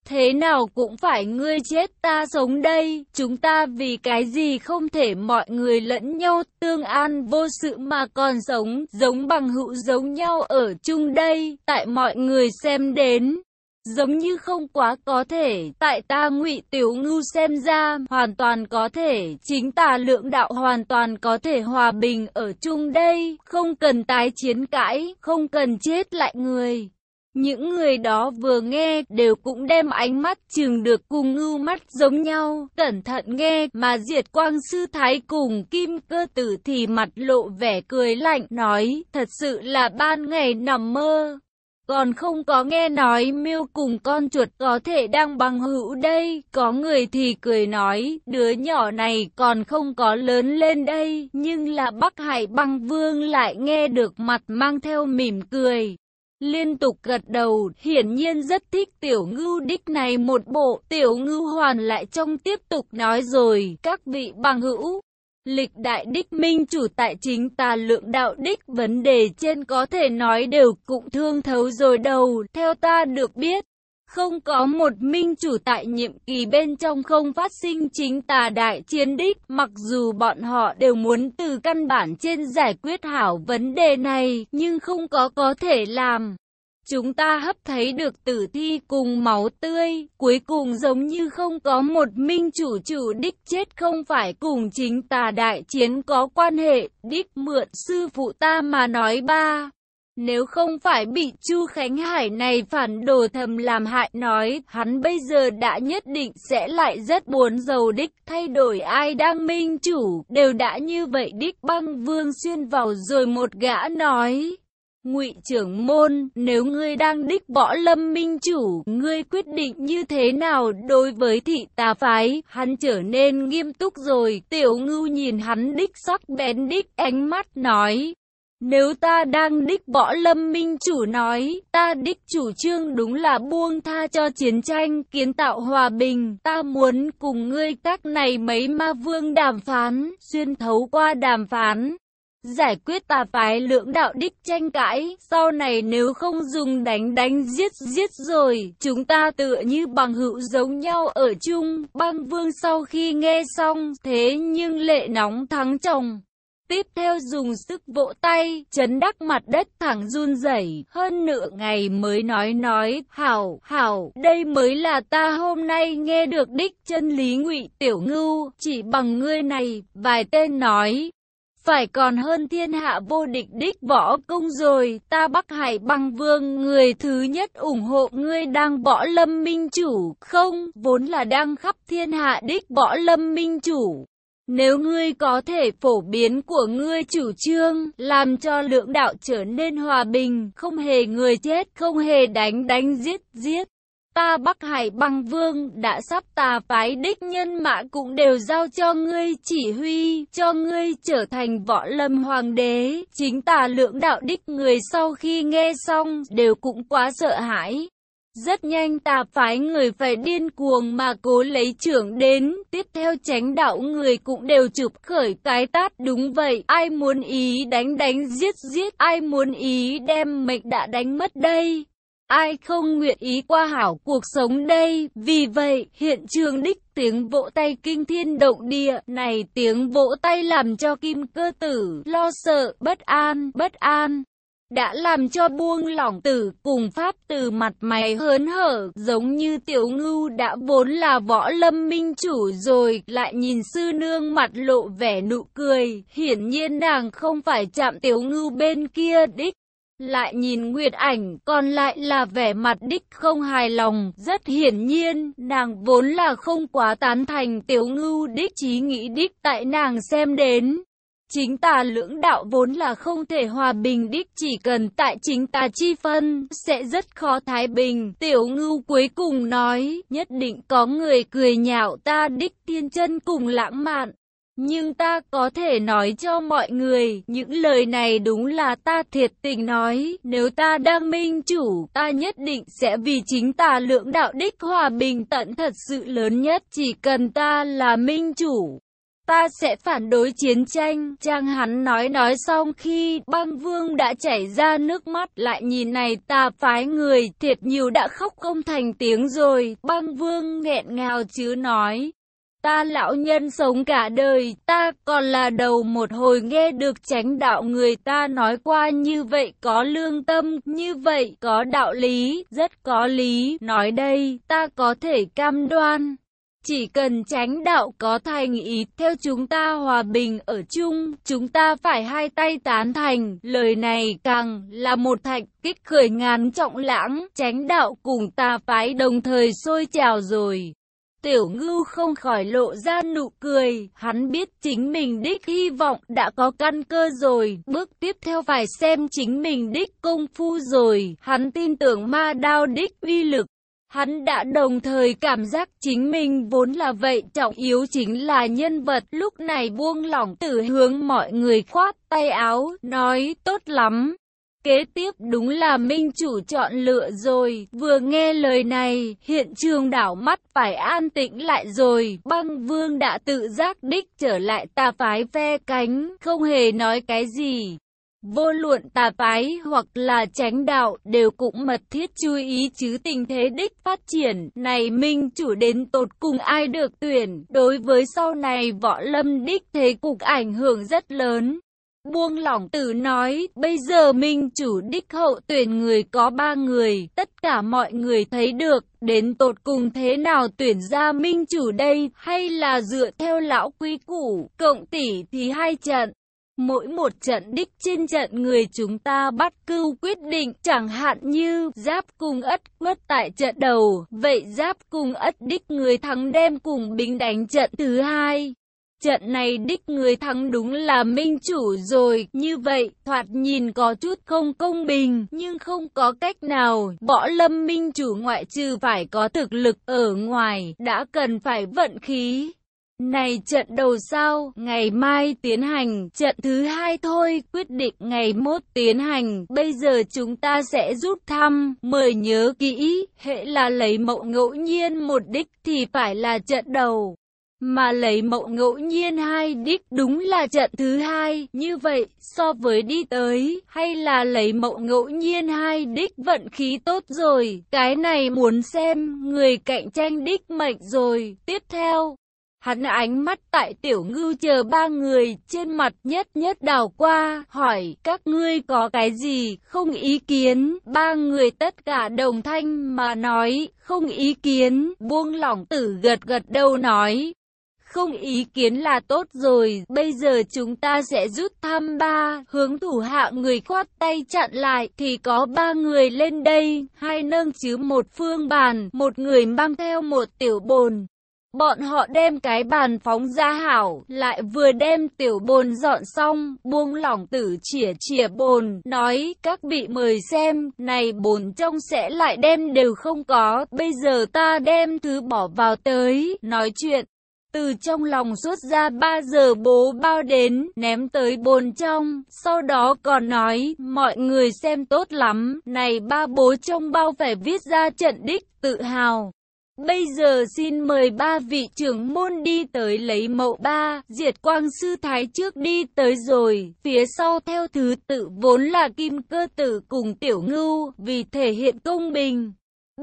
Thế nào cũng phải ngươi chết ta sống đây, chúng ta vì cái gì không thể mọi người lẫn nhau tương an vô sự mà còn sống, giống bằng hữu giống nhau ở chung đây, tại mọi người xem đến. Giống như không quá có thể, tại ta ngụy Tiểu Ngưu xem ra, hoàn toàn có thể, chính tà lượng đạo hoàn toàn có thể hòa bình ở chung đây, không cần tái chiến cãi, không cần chết lại người. Những người đó vừa nghe đều cũng đem ánh mắt chừng được cùng ngưu mắt giống nhau, cẩn thận nghe mà diệt quang sư thái cùng kim cơ tử thì mặt lộ vẻ cười lạnh nói thật sự là ban ngày nằm mơ. Còn không có nghe nói miêu cùng con chuột có thể đang bằng hữu đây, có người thì cười nói, đứa nhỏ này còn không có lớn lên đây, nhưng là Bắc Hải băng vương lại nghe được mặt mang theo mỉm cười. Liên tục gật đầu, hiển nhiên rất thích tiểu ngưu đích này một bộ, tiểu ngưu hoàn lại trong tiếp tục nói rồi, các vị bằng hữu. Lịch đại đích minh chủ tại chính tà lượng đạo đích vấn đề trên có thể nói đều cũng thương thấu rồi đầu, theo ta được biết. Không có một minh chủ tại nhiệm kỳ bên trong không phát sinh chính tà đại chiến đích, mặc dù bọn họ đều muốn từ căn bản trên giải quyết hảo vấn đề này, nhưng không có có thể làm. Chúng ta hấp thấy được tử thi cùng máu tươi, cuối cùng giống như không có một minh chủ chủ đích chết không phải cùng chính tà đại chiến có quan hệ, đích mượn sư phụ ta mà nói ba. Nếu không phải bị Chu Khánh Hải này phản đồ thầm làm hại nói, hắn bây giờ đã nhất định sẽ lại rất buồn giàu đích, thay đổi ai đang minh chủ, đều đã như vậy đích băng vương xuyên vào rồi một gã nói. Ngụy trưởng môn, nếu ngươi đang đích võ lâm minh chủ, ngươi quyết định như thế nào đối với thị tà phái? Hắn trở nên nghiêm túc rồi, tiểu ngưu nhìn hắn đích sắc bén đích ánh mắt nói. Nếu ta đang đích võ lâm minh chủ nói, ta đích chủ trương đúng là buông tha cho chiến tranh, kiến tạo hòa bình, ta muốn cùng ngươi các này mấy ma vương đàm phán, xuyên thấu qua đàm phán, giải quyết tà phái lưỡng đạo đích tranh cãi, sau này nếu không dùng đánh đánh giết giết rồi, chúng ta tựa như bằng hữu giống nhau ở chung, băng vương sau khi nghe xong, thế nhưng lệ nóng thắng chồng. Tiếp theo dùng sức vỗ tay, chấn đắc mặt đất thẳng run rẩy, hơn nửa ngày mới nói nói, hảo, hảo, đây mới là ta hôm nay nghe được đích chân lý ngụy tiểu ngưu, chỉ bằng ngươi này, vài tên nói, phải còn hơn thiên hạ vô địch đích võ công rồi, ta Bắc Hải băng vương, người thứ nhất ủng hộ ngươi đang võ lâm minh chủ, không, vốn là đang khắp thiên hạ đích võ lâm minh chủ. Nếu ngươi có thể phổ biến của ngươi chủ trương, làm cho lượng đạo trở nên hòa bình, không hề người chết, không hề đánh đánh giết giết, ta Bắc Hải băng vương đã sắp tà phái đích nhân mã cũng đều giao cho ngươi chỉ huy, cho ngươi trở thành võ lâm hoàng đế. Chính tà lượng đạo đích người sau khi nghe xong đều cũng quá sợ hãi. Rất nhanh tà phái người phải điên cuồng mà cố lấy trưởng đến, tiếp theo tránh đạo người cũng đều chụp khởi cái tát đúng vậy, ai muốn ý đánh đánh giết giết, ai muốn ý đem mệnh đã đánh mất đây. Ai không nguyện ý qua hảo cuộc sống đây, vì vậy, hiện trường đích tiếng vỗ tay kinh thiên động địa, này tiếng vỗ tay làm cho kim cơ tử, lo sợ, bất an, bất an. Đã làm cho buông lỏng tử cùng pháp từ mặt mày hớn hở, giống như tiểu ngưu đã vốn là võ lâm minh chủ rồi, lại nhìn sư nương mặt lộ vẻ nụ cười, hiển nhiên nàng không phải chạm tiểu ngưu bên kia đích. Lại nhìn Nguyệt ảnh, còn lại là vẻ mặt đích không hài lòng, rất hiển nhiên, nàng vốn là không quá tán thành tiểu ngưu đích trí nghĩ đích tại nàng xem đến. Chính tà lưỡng đạo vốn là không thể hòa bình đích chỉ cần tại chính tà chi phân, sẽ rất khó thái bình. Tiểu ngưu cuối cùng nói, nhất định có người cười nhạo ta đích tiên chân cùng lãng mạn. Nhưng ta có thể nói cho mọi người, những lời này đúng là ta thiệt tình nói, nếu ta đang minh chủ, ta nhất định sẽ vì chính ta lượng đạo đích hòa bình tận thật sự lớn nhất, chỉ cần ta là minh chủ. Ta sẽ phản đối chiến tranh, Trang hắn nói nói xong khi băng vương đã chảy ra nước mắt lại nhìn này ta phái người thiệt nhiều đã khóc không thành tiếng rồi, băng vương nghẹn ngào chứ nói. Ta lão nhân sống cả đời, ta còn là đầu một hồi nghe được tránh đạo người ta nói qua như vậy có lương tâm, như vậy có đạo lý, rất có lý, nói đây, ta có thể cam đoan. Chỉ cần tránh đạo có thành ý theo chúng ta hòa bình ở chung, chúng ta phải hai tay tán thành. Lời này càng là một thạch kích khởi ngàn trọng lãng, tránh đạo cùng ta phái đồng thời sôi trào rồi. Tiểu ngưu không khỏi lộ ra nụ cười, hắn biết chính mình đích hy vọng đã có căn cơ rồi, bước tiếp theo phải xem chính mình đích công phu rồi, hắn tin tưởng ma đao đích uy lực. Hắn đã đồng thời cảm giác chính mình vốn là vậy, trọng yếu chính là nhân vật, lúc này buông lỏng từ hướng mọi người khoát tay áo, nói tốt lắm. Kế tiếp đúng là minh chủ chọn lựa rồi, vừa nghe lời này, hiện trường đảo mắt phải an tĩnh lại rồi, băng vương đã tự giác đích trở lại tà phái phe cánh, không hề nói cái gì. Vô luận tà phái hoặc là tránh đạo đều cũng mật thiết chú ý chứ tình thế đích phát triển. Này minh chủ đến tột cùng ai được tuyển, đối với sau này võ lâm đích thế cục ảnh hưởng rất lớn. Buông lỏng tử nói, bây giờ minh chủ đích hậu tuyển người có ba người, tất cả mọi người thấy được, đến tột cùng thế nào tuyển ra minh chủ đây, hay là dựa theo lão quý củ, cộng tỷ thì hai trận. Mỗi một trận đích trên trận người chúng ta bắt cưu quyết định, chẳng hạn như giáp cùng ất quất tại trận đầu, vậy giáp cùng ất đích người thắng đem cùng binh đánh trận thứ hai. Trận này đích người thắng đúng là minh chủ rồi, như vậy, thoạt nhìn có chút không công bình, nhưng không có cách nào, võ lâm minh chủ ngoại trừ phải có thực lực ở ngoài, đã cần phải vận khí. Này trận đầu sao, ngày mai tiến hành, trận thứ hai thôi, quyết định ngày mốt tiến hành, bây giờ chúng ta sẽ rút thăm, mời nhớ kỹ, hệ là lấy mẫu ngẫu nhiên một đích thì phải là trận đầu. Mà lấy mẫu ngẫu nhiên hai đích đúng là trận thứ hai, như vậy, so với đi tới, hay là lấy mẫu ngẫu nhiên hai đích vận khí tốt rồi, cái này muốn xem, người cạnh tranh đích mệnh rồi, tiếp theo. Hắn ánh mắt tại tiểu ngư chờ ba người trên mặt nhất nhất đào qua, hỏi các ngươi có cái gì, không ý kiến, ba người tất cả đồng thanh mà nói, không ý kiến, buông lỏng tử gật gật đầu nói, không ý kiến là tốt rồi, bây giờ chúng ta sẽ rút thăm ba, hướng thủ hạ người khoát tay chặn lại, thì có ba người lên đây, hai nâng chứ một phương bàn, một người mang theo một tiểu bồn. Bọn họ đem cái bàn phóng ra hảo, lại vừa đem tiểu bồn dọn xong, buông lỏng tử chỉa chỉa bồn, nói các vị mời xem, này bồn trong sẽ lại đem đều không có, bây giờ ta đem thứ bỏ vào tới, nói chuyện từ trong lòng xuất ra 3 giờ bố bao đến, ném tới bồn trong, sau đó còn nói, mọi người xem tốt lắm, này ba bố trong bao phải viết ra trận đích, tự hào. Bây giờ xin mời ba vị trưởng môn đi tới lấy mẫu ba, diệt quang sư thái trước đi tới rồi, phía sau theo thứ tự vốn là kim cơ tử cùng tiểu ngưu, vì thể hiện công bình.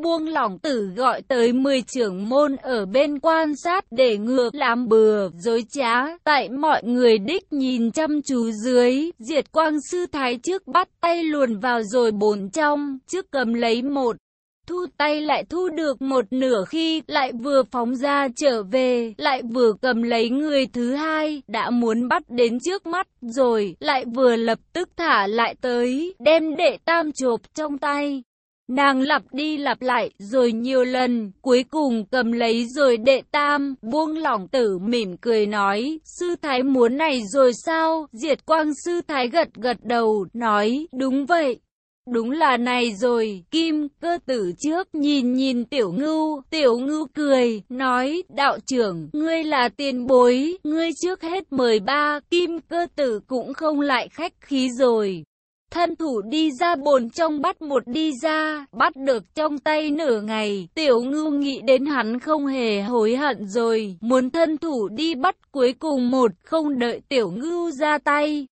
Buông lỏng tử gọi tới 10 trưởng môn ở bên quan sát để ngược làm bừa, dối trá, tại mọi người đích nhìn chăm chú dưới, diệt quang sư thái trước bắt tay luồn vào rồi bồn trong, trước cầm lấy một. Thu tay lại thu được một nửa khi lại vừa phóng ra trở về, lại vừa cầm lấy người thứ hai, đã muốn bắt đến trước mắt rồi, lại vừa lập tức thả lại tới, đem đệ tam chộp trong tay. Nàng lặp đi lặp lại rồi nhiều lần, cuối cùng cầm lấy rồi đệ tam, buông lỏng tử mỉm cười nói, sư thái muốn này rồi sao? Diệt quang sư thái gật gật đầu, nói, đúng vậy. Đúng là này rồi, kim cơ tử trước nhìn nhìn tiểu ngưu, tiểu ngưu cười, nói, đạo trưởng, ngươi là tiền bối, ngươi trước hết mời ba, kim cơ tử cũng không lại khách khí rồi. Thân thủ đi ra bồn trong bắt một đi ra, bắt được trong tay nửa ngày, tiểu ngưu nghĩ đến hắn không hề hối hận rồi, muốn thân thủ đi bắt cuối cùng một, không đợi tiểu ngưu ra tay.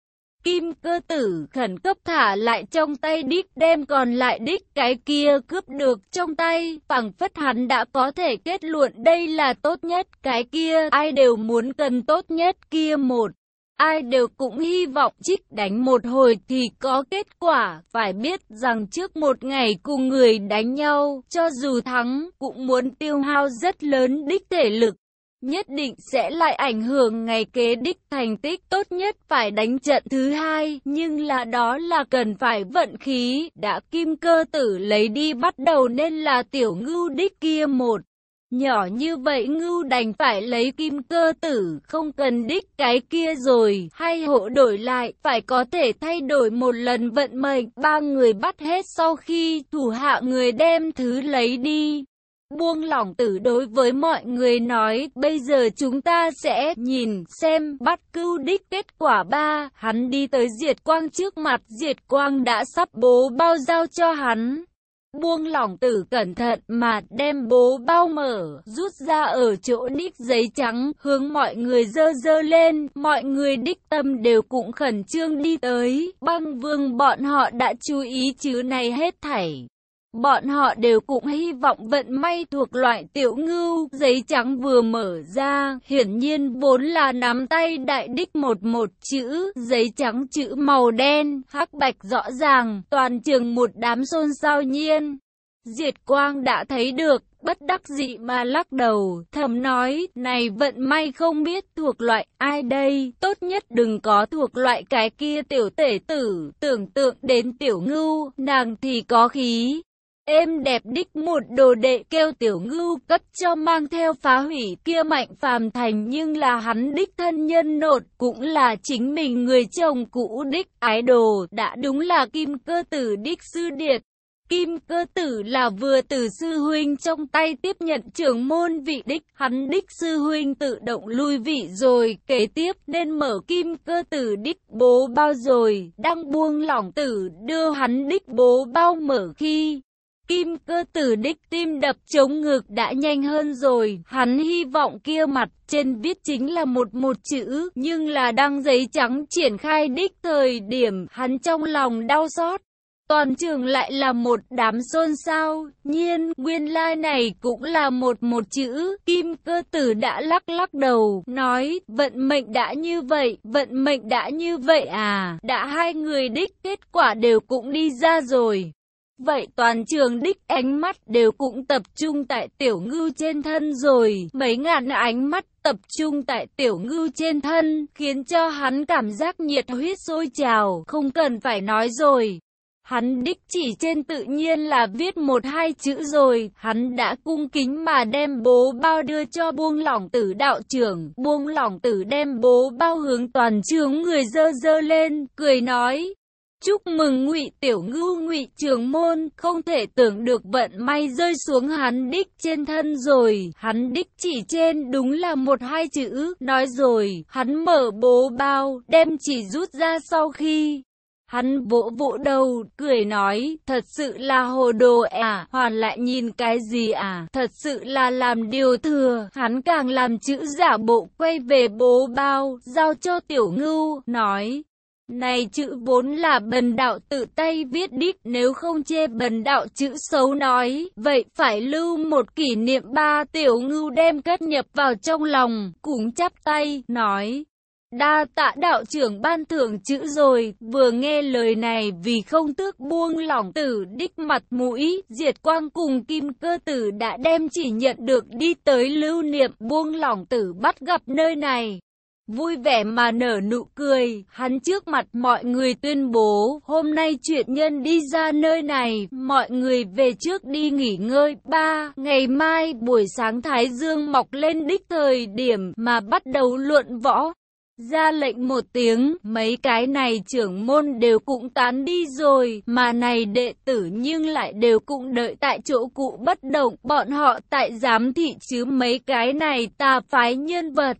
Kim cơ tử khẩn cấp thả lại trong tay đích đem còn lại đích cái kia cướp được trong tay, phẳng phất hắn đã có thể kết luận đây là tốt nhất, cái kia ai đều muốn cần tốt nhất kia một. Ai đều cũng hy vọng trích đánh một hồi thì có kết quả, phải biết rằng trước một ngày cùng người đánh nhau, cho dù thắng, cũng muốn tiêu hao rất lớn đích thể lực nhất định sẽ lại ảnh hưởng ngày kế đích thành tích tốt nhất phải đánh trận thứ hai, nhưng là đó là cần phải vận khí, đã kim cơ tử lấy đi bắt đầu nên là tiểu ngưu đích kia một. Nhỏ như vậy ngưu đành phải lấy kim cơ tử, không cần đích cái kia rồi, hay hộ đổi lại, phải có thể thay đổi một lần vận mệnh, ba người bắt hết sau khi thủ hạ người đem thứ lấy đi. Buông lỏng tử đối với mọi người nói, bây giờ chúng ta sẽ nhìn xem bắt cưu đích kết quả ba. Hắn đi tới Diệt Quang trước mặt, Diệt Quang đã sắp bố bao giao cho hắn. Buông lỏng tử cẩn thận mà đem bố bao mở, rút ra ở chỗ đích giấy trắng, hướng mọi người dơ dơ lên, mọi người đích tâm đều cũng khẩn trương đi tới, băng vương bọn họ đã chú ý chứ này hết thảy. Bọn họ đều cũng hy vọng vận may thuộc loại tiểu ngưu, giấy trắng vừa mở ra, hiển nhiên vốn là nắm tay đại đích một một chữ, giấy trắng chữ màu đen, hắc bạch rõ ràng, toàn trường một đám xôn xao nhiên. Diệt quang đã thấy được, bất đắc dị mà lắc đầu, thầm nói, này vận may không biết thuộc loại ai đây, tốt nhất đừng có thuộc loại cái kia tiểu tể tử, tưởng tượng đến tiểu ngưu, nàng thì có khí, êm đẹp đích một đồ đệ kêu tiểu ngưu cất cho mang theo phá hủy kia mạnh phàm thành nhưng là hắn đích thân nhân nột cũng là chính mình người chồng cũ đích ái đồ đã đúng là kim cơ tử đích sư điệt. Kim cơ tử là vừa từ sư huynh trong tay tiếp nhận trưởng môn vị đích, hắn đích sư huynh tự động lui vị rồi, kế tiếp nên mở kim cơ tử đích bố bao rồi, đang buông lỏng tử đưa hắn đích bố bao mở khi. Kim cơ tử đích tim đập chống ngực đã nhanh hơn rồi, hắn hy vọng kia mặt trên viết chính là một một chữ, nhưng là đăng giấy trắng triển khai đích thời điểm hắn trong lòng đau xót. Toàn trường lại là một đám xôn xao, nhiên, nguyên lai like này cũng là một một chữ, kim cơ tử đã lắc lắc đầu, nói, vận mệnh đã như vậy, vận mệnh đã như vậy à, đã hai người đích kết quả đều cũng đi ra rồi. Vậy toàn trường đích ánh mắt đều cũng tập trung tại tiểu ngưu trên thân rồi. Mấy ngàn ánh mắt tập trung tại tiểu ngưu trên thân, khiến cho hắn cảm giác nhiệt huyết sôi trào, không cần phải nói rồi. Hắn đích chỉ trên tự nhiên là viết một hai chữ rồi, hắn đã cung kính mà đem bố bao đưa cho buông lỏng tử đạo trưởng, buông lỏng tử đem bố bao hướng toàn trường người dơ dơ lên, cười nói, Chúc mừng Ngụy Tiểu Ngưu Ngụy Trường Môn, không thể tưởng được vận may rơi xuống hắn đích trên thân rồi, hắn đích chỉ trên đúng là một hai chữ, nói rồi, hắn mở bố bao, đem chỉ rút ra sau khi Hắn vỗ vỗ đầu, cười nói, thật sự là hồ đồ à, hoàn lại nhìn cái gì à, thật sự là làm điều thừa, hắn càng làm chữ giả bộ quay về bố bao, giao cho tiểu ngưu, nói, này chữ vốn là bần đạo tự tay viết đích nếu không chê bần đạo chữ xấu nói, vậy phải lưu một kỷ niệm ba tiểu ngưu đem cất nhập vào trong lòng, cũng chắp tay, nói. Đa tạ đạo trưởng ban thưởng chữ rồi, vừa nghe lời này vì không tước buông lỏng tử đích mặt mũi, diệt quang cùng kim cơ tử đã đem chỉ nhận được đi tới lưu niệm buông lỏng tử bắt gặp nơi này vui vẻ mà nở nụ cười, hắn trước mặt mọi người tuyên bố, hôm nay chuyện nhân đi ra nơi này, mọi người về trước đi nghỉ ngơi, ba, ngày mai buổi sáng Thái Dương mọc lên đích thời điểm mà bắt đầu luận võ. ra lệnh một tiếng, mấy cái này trưởng môn đều cũng tán đi rồi, mà này đệ tử nhưng lại đều cũng đợi tại chỗ cụ bất động, bọn họ tại giám thị chứ mấy cái này ta phái nhân vật.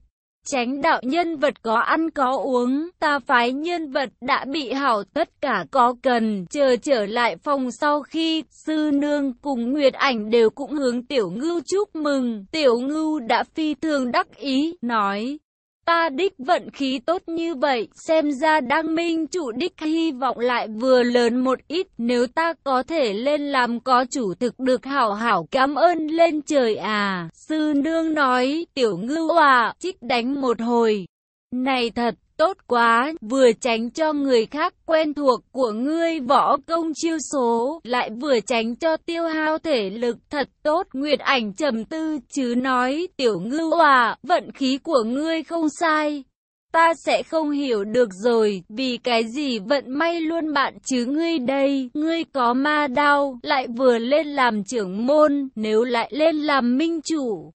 Tránh đạo nhân vật có ăn có uống, ta phái nhân vật đã bị hảo tất cả có cần, chờ trở lại phòng sau khi sư nương cùng Nguyệt Ảnh đều cũng hướng tiểu ngưu chúc mừng, tiểu ngưu đã phi thường đắc ý, nói. Ta đích vận khí tốt như vậy, xem ra đăng minh chủ đích hy vọng lại vừa lớn một ít, nếu ta có thể lên làm có chủ thực được hảo hảo cảm ơn lên trời à. Sư nương nói, tiểu ngư à, trích đánh một hồi. Này thật, tốt quá, vừa tránh cho người khác quen thuộc của ngươi võ công chiêu số, lại vừa tránh cho tiêu hao thể lực thật tốt. Nguyệt ảnh trầm tư chứ nói, tiểu ngưu à, vận khí của ngươi không sai. Ta sẽ không hiểu được rồi, vì cái gì vận may luôn bạn chứ ngươi đây, ngươi có ma đau, lại vừa lên làm trưởng môn, nếu lại lên làm minh chủ,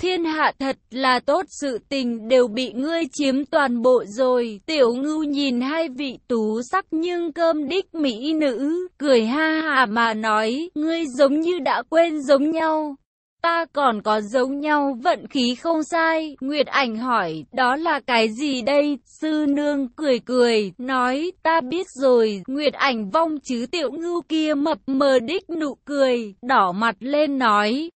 Thiên hạ thật là tốt sự tình đều bị ngươi chiếm toàn bộ rồi. Tiểu ngưu nhìn hai vị tú sắc nhưng cơm đích mỹ nữ, cười ha hà mà nói, ngươi giống như đã quên giống nhau. Ta còn có giống nhau vận khí không sai. Nguyệt ảnh hỏi, đó là cái gì đây? Sư nương cười cười, nói, ta biết rồi. Nguyệt ảnh vong chứ tiểu ngưu kia mập mờ đích nụ cười, đỏ mặt lên nói,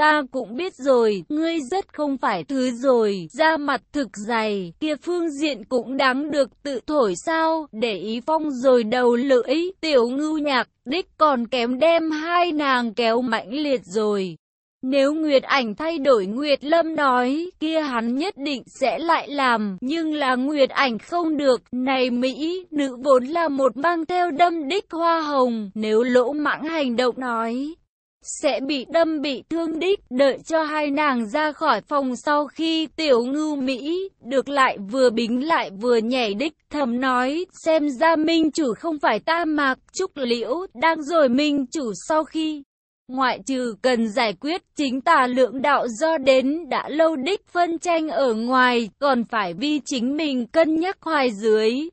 Ta cũng biết rồi, ngươi rất không phải thứ rồi, da mặt thực dày, kia phương diện cũng đáng được tự thổi sao, để ý phong rồi đầu lưỡi, tiểu ngưu nhạc, đích còn kém đem hai nàng kéo mãnh liệt rồi. Nếu Nguyệt Ảnh thay đổi Nguyệt Lâm nói, kia hắn nhất định sẽ lại làm, nhưng là Nguyệt Ảnh không được. Này Mỹ, nữ vốn là một mang theo đâm đích hoa hồng, nếu lỗ mãng hành động nói, sẽ bị đâm bị thương đích, đợi cho hai nàng ra khỏi phòng sau khi tiểu ngưu Mỹ, được lại vừa bính lại vừa nhảy đích, thầm nói, xem ra minh chủ không phải ta mạc, trúc liễu, đang rồi minh chủ sau khi. Ngoại trừ cần giải quyết chính tà lượng đạo do đến đã lâu đích phân tranh ở ngoài, còn phải vi chính mình cân nhắc hoài dưới.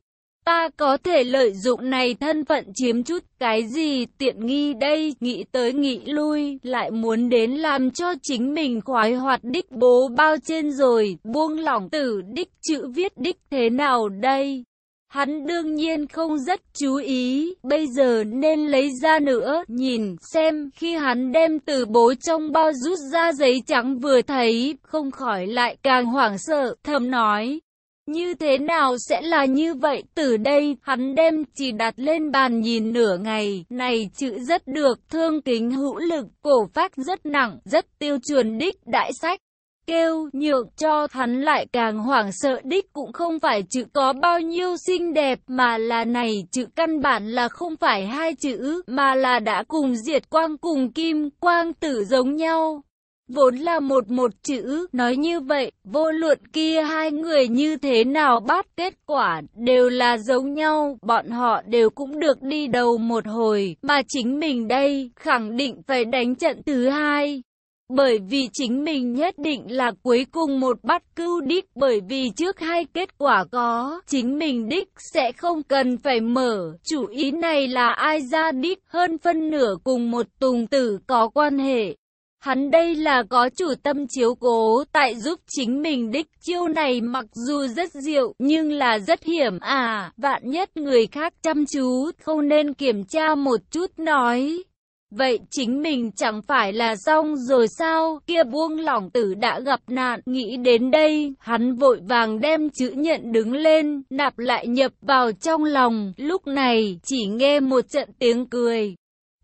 Ta có thể lợi dụng này thân phận chiếm chút cái gì tiện nghi đây, nghĩ tới nghĩ lui, lại muốn đến làm cho chính mình khoái hoạt đích bố bao trên rồi, buông lỏng tử đích chữ viết đích thế nào đây? Hắn đương nhiên không rất chú ý, bây giờ nên lấy ra nữa, nhìn, xem, khi hắn đem từ bố trong bao rút ra giấy trắng vừa thấy, không khỏi lại càng hoảng sợ, thầm nói. Như thế nào sẽ là như vậy? Từ đây, hắn đem chỉ đặt lên bàn nhìn nửa ngày, này chữ rất được, thương kính hữu lực, cổ phát rất nặng, rất tiêu chuẩn đích đại sách. Kêu, nhượng cho hắn lại càng hoảng sợ đích cũng không phải chữ có bao nhiêu xinh đẹp mà là này chữ căn bản là không phải hai chữ mà là đã cùng diệt quang cùng kim quang tử giống nhau vốn là một một chữ, nói như vậy, vô luận kia hai người như thế nào bắt kết quả đều là giống nhau, bọn họ đều cũng được đi đầu một hồi, mà chính mình đây khẳng định phải đánh trận thứ hai. Bởi vì chính mình nhất định là cuối cùng một bắt cưu đích. Bởi vì trước hai kết quả có, chính mình đích sẽ không cần phải mở, chủ ý này là ai ra đích? Hơn phân nửa cùng một tùng tử có quan hệ. Hắn đây là có chủ tâm chiếu cố tại giúp chính mình đích chiêu này mặc dù rất diệu nhưng là rất hiểm à, vạn nhất người khác chăm chú không nên kiểm tra một chút nói. Vậy chính mình chẳng phải là xong rồi sao, kia buông lỏng tử đã gặp nạn, nghĩ đến đây, hắn vội vàng đem chữ nhận đứng lên, nạp lại nhập vào trong lòng, lúc này, chỉ nghe một trận tiếng cười.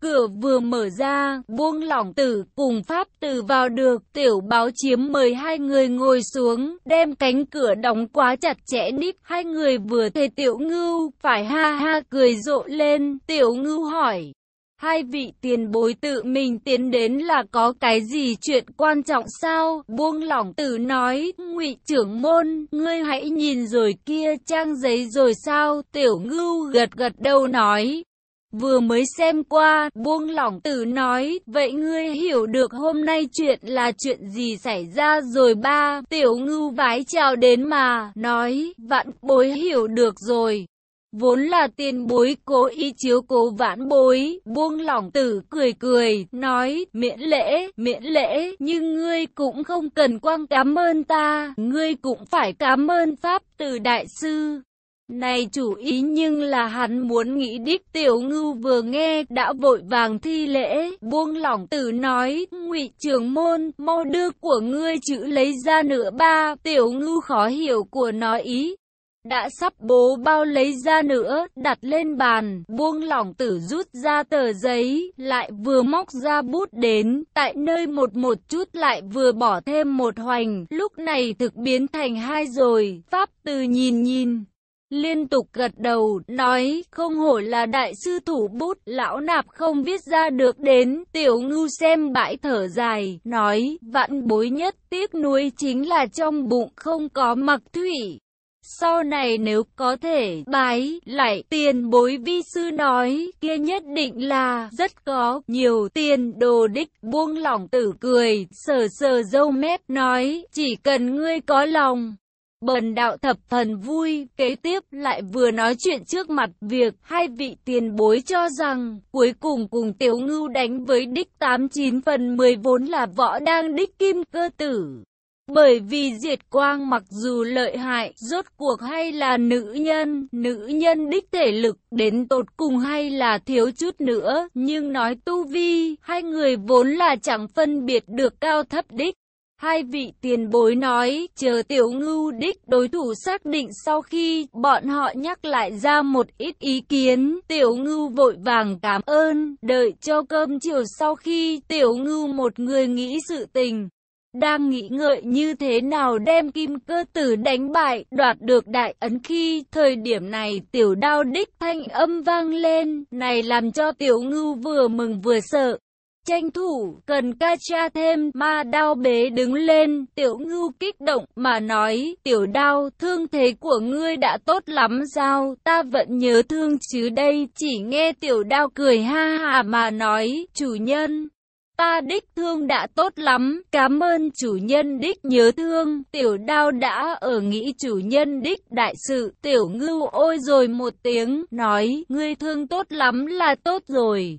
Cửa vừa mở ra, buông lỏng tử cùng pháp tử vào được, tiểu báo chiếm mời hai người ngồi xuống, đem cánh cửa đóng quá chặt chẽ nít, hai người vừa thấy tiểu ngưu, phải ha ha cười rộ lên, tiểu ngưu hỏi. Hai vị tiền bối tự mình tiến đến là có cái gì chuyện quan trọng sao? Buông lỏng tử nói, ngụy trưởng môn, ngươi hãy nhìn rồi kia trang giấy rồi sao? Tiểu ngưu gật gật đầu nói, vừa mới xem qua, buông lỏng tử nói, vậy ngươi hiểu được hôm nay chuyện là chuyện gì xảy ra rồi ba, tiểu ngưu vái chào đến mà, nói, vạn bối hiểu được rồi. Vốn là tiền bối cố ý chiếu cố vãn bối, buông lỏng tử cười cười, nói, miễn lễ, miễn lễ, nhưng ngươi cũng không cần quang cảm ơn ta, ngươi cũng phải cảm ơn Pháp từ Đại Sư. Này chủ ý nhưng là hắn muốn nghĩ đích tiểu ngưu vừa nghe đã vội vàng thi lễ, buông lỏng tử nói, ngụy trường môn, mau đưa của ngươi chữ lấy ra nữa ba, tiểu ngưu khó hiểu của nói ý. Đã sắp bố bao lấy ra nữa, đặt lên bàn, buông lỏng tử rút ra tờ giấy, lại vừa móc ra bút đến, tại nơi một một chút lại vừa bỏ thêm một hoành, lúc này thực biến thành hai rồi, pháp từ nhìn nhìn liên tục gật đầu, nói, không hổ là đại sư thủ bút, lão nạp không viết ra được đến, tiểu ngưu xem bãi thở dài, nói, vạn bối nhất tiếc nuối chính là trong bụng không có mặc thủy. Sau này nếu có thể bái lại tiền bối vi sư nói kia nhất định là rất có nhiều tiền đồ đích buông lỏng tử cười sờ sờ dâu mép nói chỉ cần ngươi có lòng Bần đạo thập thần vui, kế tiếp lại vừa nói chuyện trước mặt việc hai vị tiền bối cho rằng cuối cùng cùng tiểu ngưu đánh với đích 89 phần 10 vốn là võ đang đích kim cơ tử. Bởi vì diệt quang mặc dù lợi hại, rốt cuộc hay là nữ nhân, nữ nhân đích thể lực đến tột cùng hay là thiếu chút nữa, nhưng nói tu vi, hai người vốn là chẳng phân biệt được cao thấp đích. Hai vị tiền bối nói, chờ tiểu ngưu đích đối thủ xác định sau khi bọn họ nhắc lại ra một ít ý kiến, tiểu ngưu vội vàng cảm ơn, đợi cho cơm chiều sau khi tiểu ngưu một người nghĩ sự tình. Đang nghĩ ngợi như thế nào đem kim cơ tử đánh bại, đoạt được đại ấn khi thời điểm này tiểu đao đích thanh âm vang lên, này làm cho tiểu ngưu vừa mừng vừa sợ. Tranh thủ, cần ca cha thêm, ma đao bế đứng lên, tiểu ngưu kích động mà nói, tiểu đao, thương thế của ngươi đã tốt lắm sao, ta vẫn nhớ thương chứ đây, chỉ nghe tiểu đao cười ha hà mà nói, chủ nhân. Ta đích thương đã tốt lắm, cảm ơn chủ nhân đích nhớ thương, tiểu đao đã ở nghĩ chủ nhân đích đại sự, tiểu ngưu ôi rồi một tiếng, nói, ngươi thương tốt lắm là tốt rồi.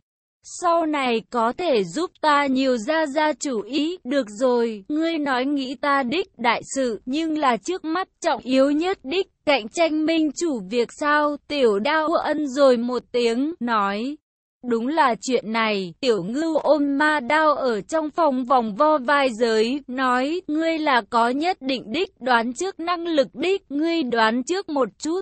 Sau này có thể giúp ta nhiều ra ra chủ ý, được rồi, ngươi nói nghĩ ta đích đại sự, nhưng là trước mắt trọng yếu nhất đích, cạnh tranh minh chủ việc sao, tiểu đao ân rồi một tiếng, nói. Đúng là chuyện này, tiểu ngưu ôm ma đao ở trong phòng vòng vo vai giới, nói, ngươi là có nhất định đích đoán trước năng lực đích, ngươi đoán trước một chút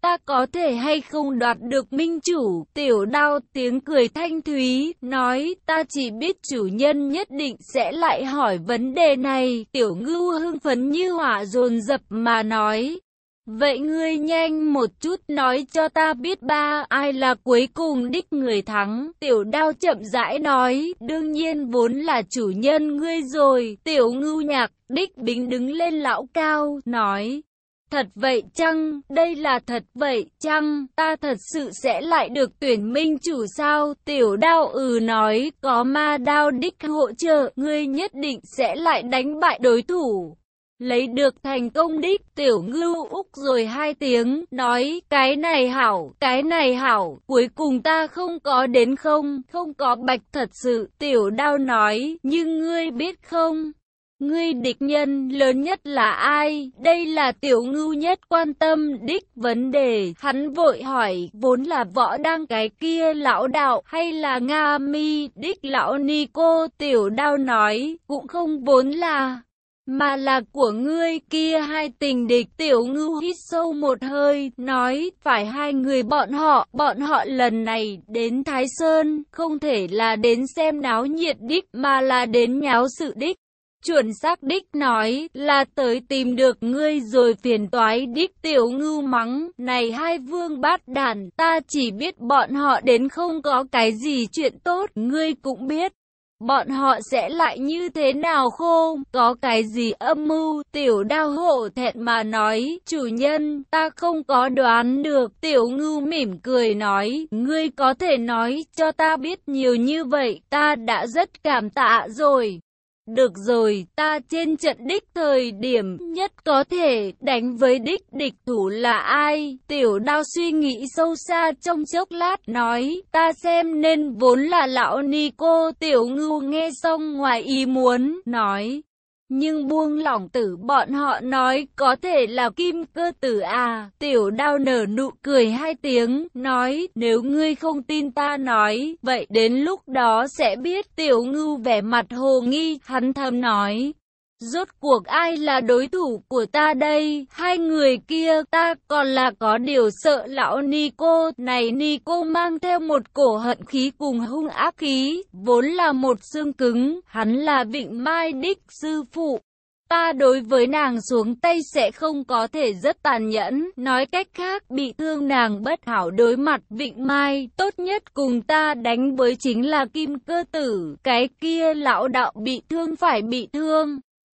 ta có thể hay không đoạt được minh chủ, tiểu đao tiếng cười thanh thúy, nói, ta chỉ biết chủ nhân nhất định sẽ lại hỏi vấn đề này, tiểu ngưu hưng phấn như hỏa dồn dập mà nói. Vậy ngươi nhanh một chút nói cho ta biết ba ai là cuối cùng đích người thắng. Tiểu đao chậm rãi nói, đương nhiên vốn là chủ nhân ngươi rồi. Tiểu ngưu nhạc, đích bính đứng lên lão cao, nói. Thật vậy chăng? Đây là thật vậy chăng? Ta thật sự sẽ lại được tuyển minh chủ sao? Tiểu đao ừ nói, có ma đao đích hỗ trợ, ngươi nhất định sẽ lại đánh bại đối thủ. Lấy được thành công đích, tiểu ngưu úc rồi hai tiếng, nói, cái này hảo, cái này hảo, cuối cùng ta không có đến không, không có bạch thật sự, tiểu đao nói, nhưng ngươi biết không, Ngươi địch nhân lớn nhất là ai? Đây là tiểu ngưu nhất quan tâm đích vấn đề. Hắn vội hỏi, vốn là võ đang cái kia lão đạo hay là Nga mi đích lão ni cô tiểu đao nói, cũng không vốn là mà là của ngươi kia hai tình địch tiểu ngưu hít sâu một hơi, nói, phải hai người bọn họ, bọn họ lần này đến Thái Sơn, không thể là đến xem náo nhiệt đích, mà là đến nháo sự đích chuẩn xác đích nói là tới tìm được ngươi rồi phiền toái đích tiểu ngưu mắng. Này hai vương bát đàn, ta chỉ biết bọn họ đến không có cái gì chuyện tốt, ngươi cũng biết. bọn họ sẽ lại như thế nào khô, có cái gì âm mưu, tiểu đao hộ thẹn mà nói, chủ nhân, ta không có đoán được, tiểu ngưu mỉm cười nói, ngươi có thể nói cho ta biết nhiều như vậy, ta đã rất cảm tạ rồi. Được rồi, ta trên trận đích thời điểm nhất có thể đánh với đích địch thủ là ai? Tiểu đao suy nghĩ sâu xa trong chốc lát nói, ta xem nên vốn là lão Nico. Tiểu ngưu nghe xong ngoài ý muốn, nói, nhưng buông lỏng tử bọn họ nói có thể là kim cơ tử à. Tiểu đao nở nụ cười hai tiếng, nói nếu ngươi không tin ta nói, vậy đến lúc đó sẽ biết tiểu ngưu vẻ mặt hồ nghi, hắn thầm nói. Rốt cuộc ai là đối thủ của ta đây? Hai người kia ta còn là có điều sợ lão Nico. Này Nico mang theo một cổ hận khí cùng hung ác khí, vốn là một xương cứng, hắn là vịnh mai đích sư phụ. Ta đối với nàng xuống tay sẽ không có thể rất tàn nhẫn, nói cách khác bị thương nàng bất hảo đối mặt vịnh mai, tốt nhất cùng ta đánh với chính là kim cơ tử, cái kia lão đạo bị thương phải bị thương.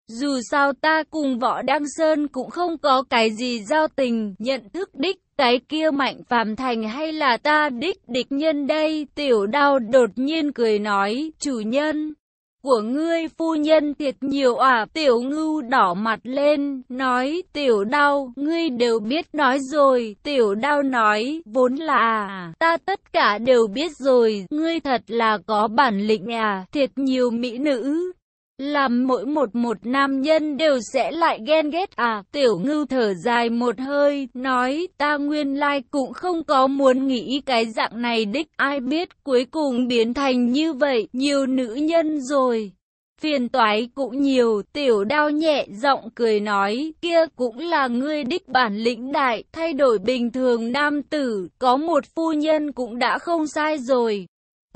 Dù sao ta cùng võ Đăng Sơn cũng không có cái gì giao tình, nhận thức đích, cái kia mạnh phàm thành hay là ta đích địch nhân đây, tiểu đao đột nhiên cười nói, chủ nhân. Của ngươi phu nhân thiệt nhiều à, tiểu ngưu đỏ mặt lên, nói, tiểu đau, ngươi đều biết nói rồi, tiểu đau nói, vốn là, à, ta tất cả đều biết rồi, ngươi thật là có bản lĩnh à, thiệt nhiều mỹ nữ, làm mỗi một một nam nhân đều sẽ lại ghen ghét. À, tiểu ngưu thở dài một hơi, nói, ta nguyên lai cũng không có muốn nghĩ cái dạng này đích, ai biết cuối cùng biến thành như vậy, nhiều nữ nhân rồi. Phiền toái cũng nhiều, tiểu đao nhẹ giọng cười nói, kia cũng là ngươi đích bản lĩnh đại, thay đổi bình thường nam tử, có một phu nhân cũng đã không sai rồi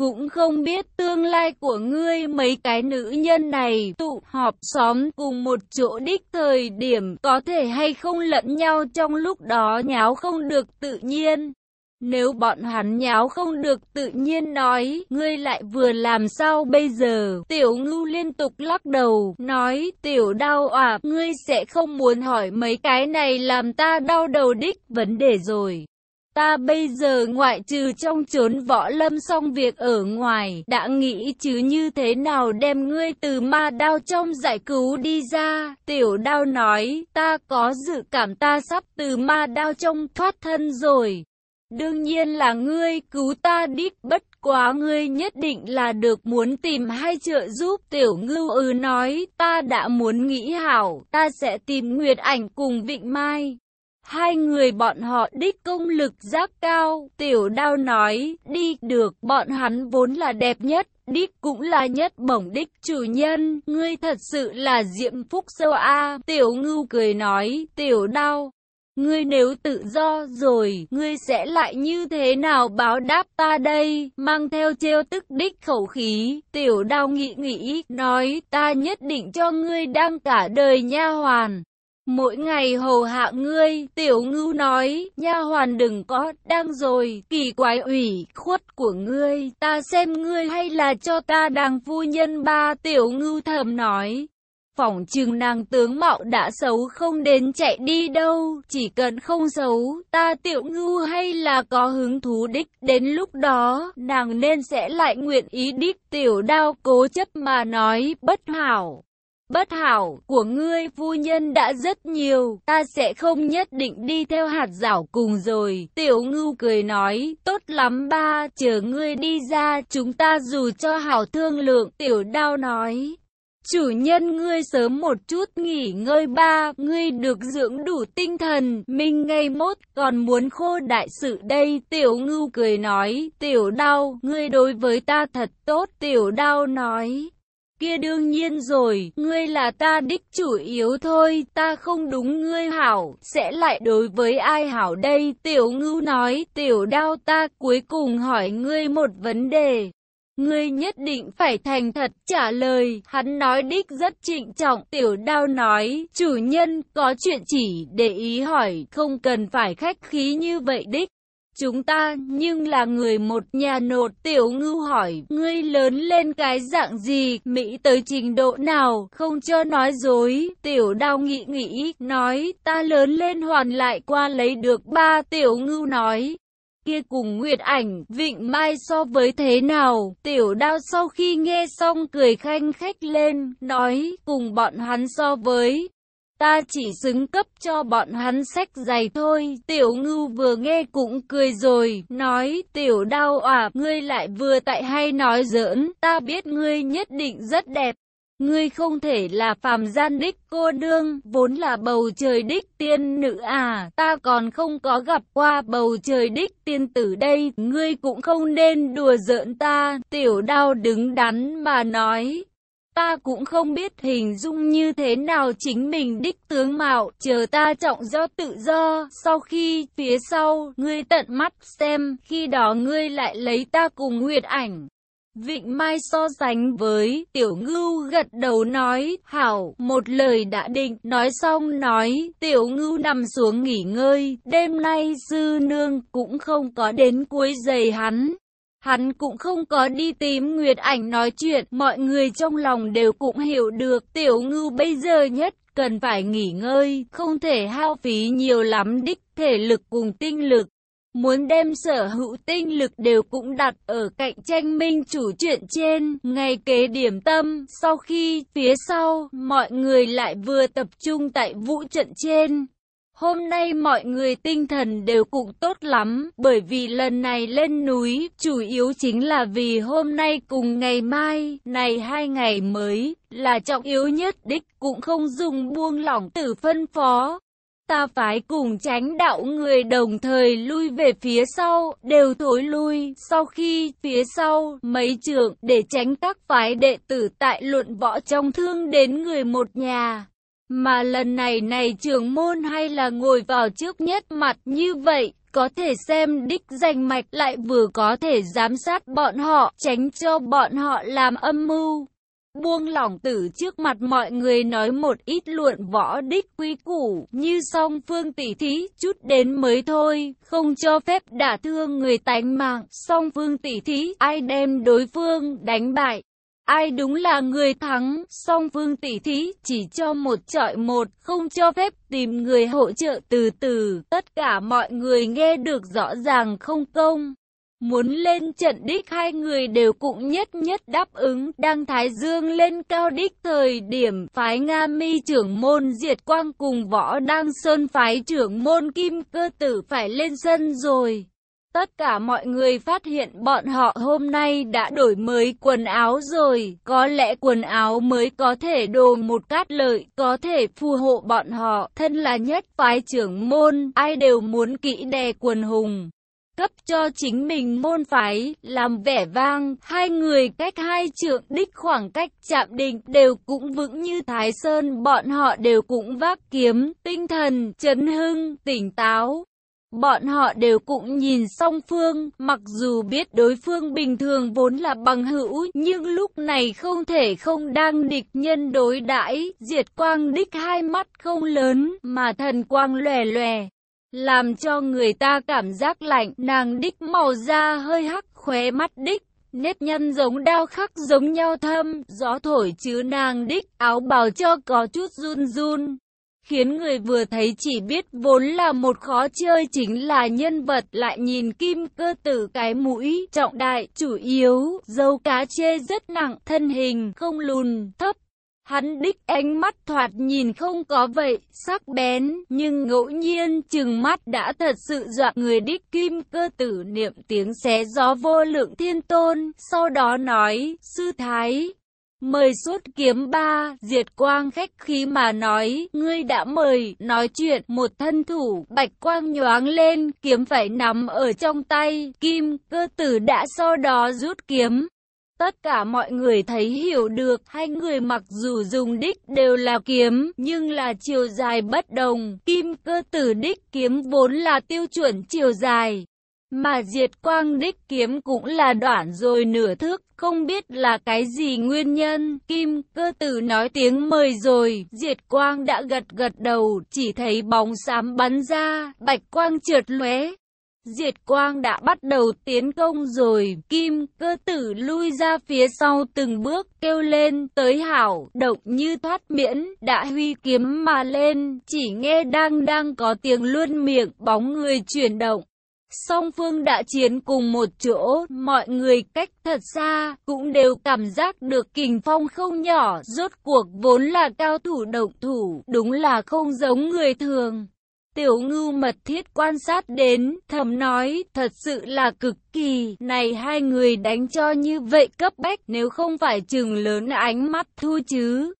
cũng không biết tương lai của ngươi mấy cái nữ nhân này tụ họp xóm cùng một chỗ đích thời điểm có thể hay không lẫn nhau trong lúc đó nháo không được tự nhiên. Nếu bọn hắn nháo không được tự nhiên nói, ngươi lại vừa làm sao bây giờ? Tiểu ngưu liên tục lắc đầu, nói, tiểu đau à, ngươi sẽ không muốn hỏi mấy cái này làm ta đau đầu đích vấn đề rồi. Ta bây giờ ngoại trừ trong chốn võ lâm xong việc ở ngoài, đã nghĩ chứ như thế nào đem ngươi từ ma đao trong giải cứu đi ra. Tiểu đao nói, ta có dự cảm ta sắp từ ma đao trong thoát thân rồi. Đương nhiên là ngươi cứu ta đích bất quá ngươi nhất định là được muốn tìm hai trợ giúp tiểu ngưu ư nói ta đã muốn nghĩ hảo ta sẽ tìm Nguyệt ảnh cùng Vịnh Mai. Hai người bọn họ đích công lực giác cao, tiểu đao nói, đi được, bọn hắn vốn là đẹp nhất, đích cũng là nhất bổng đích chủ nhân, ngươi thật sự là diệm phúc sâu a tiểu ngưu cười nói, tiểu đao. Ngươi nếu tự do rồi, ngươi sẽ lại như thế nào báo đáp ta đây, mang theo trêu tức đích khẩu khí, tiểu đao nghĩ nghĩ, nói, ta nhất định cho ngươi đang cả đời nha hoàn. Mỗi ngày hầu hạ ngươi, tiểu ngưu nói, nha hoàn đừng có, đang rồi, kỳ quái ủy khuất của ngươi, ta xem ngươi hay là cho ta đàng phu nhân ba, tiểu ngưu thầm nói. Phỏng chừng nàng tướng mạo đã xấu không đến chạy đi đâu, chỉ cần không xấu, ta tiểu ngưu hay là có hứng thú đích, đến lúc đó, nàng nên sẽ lại nguyện ý đích, tiểu đao cố chấp mà nói, bất hảo bất hảo của ngươi phu nhân đã rất nhiều, ta sẽ không nhất định đi theo hạt rảo cùng rồi. Tiểu ngưu cười nói, tốt lắm ba, chờ ngươi đi ra, chúng ta dù cho hảo thương lượng. Tiểu đao nói, chủ nhân ngươi sớm một chút nghỉ ngơi ba, ngươi được dưỡng đủ tinh thần, mình ngày mốt còn muốn khô đại sự đây. Tiểu ngưu cười nói, tiểu đao, ngươi đối với ta thật tốt. Tiểu đao nói, kia đương nhiên rồi, ngươi là ta đích chủ yếu thôi, ta không đúng ngươi hảo, sẽ lại đối với ai hảo đây, tiểu ngưu nói, tiểu đao ta cuối cùng hỏi ngươi một vấn đề. Ngươi nhất định phải thành thật trả lời, hắn nói đích rất trịnh trọng, tiểu đao nói, chủ nhân có chuyện chỉ để ý hỏi, không cần phải khách khí như vậy đích. Chúng ta nhưng là người một nhà nột tiểu ngưu hỏi, ngươi lớn lên cái dạng gì, Mỹ tới trình độ nào, không cho nói dối, tiểu đao nghĩ nghĩ, nói, ta lớn lên hoàn lại qua lấy được ba tiểu ngưu nói. Kia cùng Nguyệt ảnh, Vịnh Mai so với thế nào, tiểu đao sau khi nghe xong cười khanh khách lên, nói, cùng bọn hắn so với, Ta chỉ xứng cấp cho bọn hắn sách giày thôi. Tiểu ngưu vừa nghe cũng cười rồi, nói, tiểu đau à, ngươi lại vừa tại hay nói giỡn, ta biết ngươi nhất định rất đẹp. Ngươi không thể là phàm gian đích cô đương, vốn là bầu trời đích tiên nữ à, ta còn không có gặp qua bầu trời đích tiên tử đây, ngươi cũng không nên đùa giỡn ta, tiểu đao đứng đắn mà nói, Ta cũng không biết hình dung như thế nào chính mình đích tướng mạo, chờ ta trọng do tự do, sau khi phía sau, ngươi tận mắt xem, khi đó ngươi lại lấy ta cùng huyệt ảnh. Vịnh Mai so sánh với tiểu ngưu gật đầu nói, hảo, một lời đã định, nói xong nói, tiểu ngưu nằm xuống nghỉ ngơi, đêm nay sư nương cũng không có đến cuối giày hắn. Hắn cũng không có đi tìm Nguyệt Ảnh nói chuyện, mọi người trong lòng đều cũng hiểu được tiểu ngưu bây giờ nhất cần phải nghỉ ngơi, không thể hao phí nhiều lắm đích thể lực cùng tinh lực. Muốn đem sở hữu tinh lực đều cũng đặt ở cạnh tranh minh chủ chuyện trên, ngày kế điểm tâm, sau khi phía sau, mọi người lại vừa tập trung tại vũ trận trên. Hôm nay mọi người tinh thần đều cũng tốt lắm, bởi vì lần này lên núi, chủ yếu chính là vì hôm nay cùng ngày mai, này hai ngày mới, là trọng yếu nhất đích, cũng không dùng buông lỏng tử phân phó. Ta phải cùng tránh đạo người đồng thời lui về phía sau, đều thối lui, sau khi phía sau, mấy trường, để tránh các phái đệ tử tại luận võ trong thương đến người một nhà. Mà lần này này trưởng môn hay là ngồi vào trước nhất mặt như vậy, có thể xem đích danh mạch lại vừa có thể giám sát bọn họ, tránh cho bọn họ làm âm mưu. Buông lỏng tử trước mặt mọi người nói một ít luận võ đích quý củ, như song phương tỷ thí, chút đến mới thôi, không cho phép đả thương người tánh mạng, song phương tỷ thí, ai đem đối phương đánh bại, Ai đúng là người thắng, song phương tỷ thí chỉ cho một trọi một, không cho phép tìm người hỗ trợ từ từ, tất cả mọi người nghe được rõ ràng không công. Muốn lên trận đích hai người đều cũng nhất nhất đáp ứng, đang thái dương lên cao đích thời điểm phái Nga mi trưởng môn diệt quang cùng võ đang sơn phái trưởng môn kim cơ tử phải lên sân rồi. Tất cả mọi người phát hiện bọn họ hôm nay đã đổi mới quần áo rồi, có lẽ quần áo mới có thể đồ một cát lợi, có thể phù hộ bọn họ, thân là nhất phái trưởng môn, ai đều muốn kỹ đè quần hùng. Cấp cho chính mình môn phái, làm vẻ vang, hai người cách hai trượng đích khoảng cách chạm định đều cũng vững như Thái Sơn, bọn họ đều cũng vác kiếm, tinh thần, chấn hưng, tỉnh táo. Bọn họ đều cũng nhìn song phương, mặc dù biết đối phương bình thường vốn là bằng hữu, nhưng lúc này không thể không đang địch nhân đối đãi. Diệt quang đích hai mắt không lớn, mà thần quang lòe lòe. Làm cho người ta cảm giác lạnh, nàng đích màu da hơi hắc khóe mắt đích, nếp nhăn giống đao khắc giống nhau thâm, gió thổi chứ nàng đích, áo bào cho có chút run run khiến người vừa thấy chỉ biết vốn là một khó chơi chính là nhân vật lại nhìn kim cơ tử cái mũi trọng đại, chủ yếu, dâu cá chê rất nặng, thân hình không lùn, thấp. Hắn đích ánh mắt thoạt nhìn không có vậy, sắc bén, nhưng ngẫu nhiên chừng mắt đã thật sự dọa người đích kim cơ tử niệm tiếng xé gió vô lượng thiên tôn, sau đó nói, sư thái, Mời suốt kiếm ba, diệt quang khách khí mà nói, ngươi đã mời, nói chuyện, một thân thủ, bạch quang nhoáng lên, kiếm phải nắm ở trong tay, kim, cơ tử đã sau đó rút kiếm. Tất cả mọi người thấy hiểu được, hai người mặc dù dùng đích đều là kiếm, nhưng là chiều dài bất đồng, kim cơ tử đích kiếm vốn là tiêu chuẩn chiều dài. Mà diệt quang đích kiếm cũng là đoạn rồi nửa thước, không biết là cái gì nguyên nhân. Kim cơ tử nói tiếng mời rồi, diệt quang đã gật gật đầu, chỉ thấy bóng xám bắn ra, bạch quang trượt lóe. Diệt quang đã bắt đầu tiến công rồi, kim cơ tử lui ra phía sau từng bước, kêu lên, tới hảo, động như thoát miễn, đã huy kiếm mà lên, chỉ nghe đang đang có tiếng luôn miệng, bóng người chuyển động. Song phương đã chiến cùng một chỗ, mọi người cách thật xa, cũng đều cảm giác được kình phong không nhỏ, rốt cuộc vốn là cao thủ động thủ, đúng là không giống người thường. Tiểu ngưu mật thiết quan sát đến, thầm nói, thật sự là cực kỳ, này hai người đánh cho như vậy cấp bách nếu không phải chừng lớn ánh mắt thu chứ.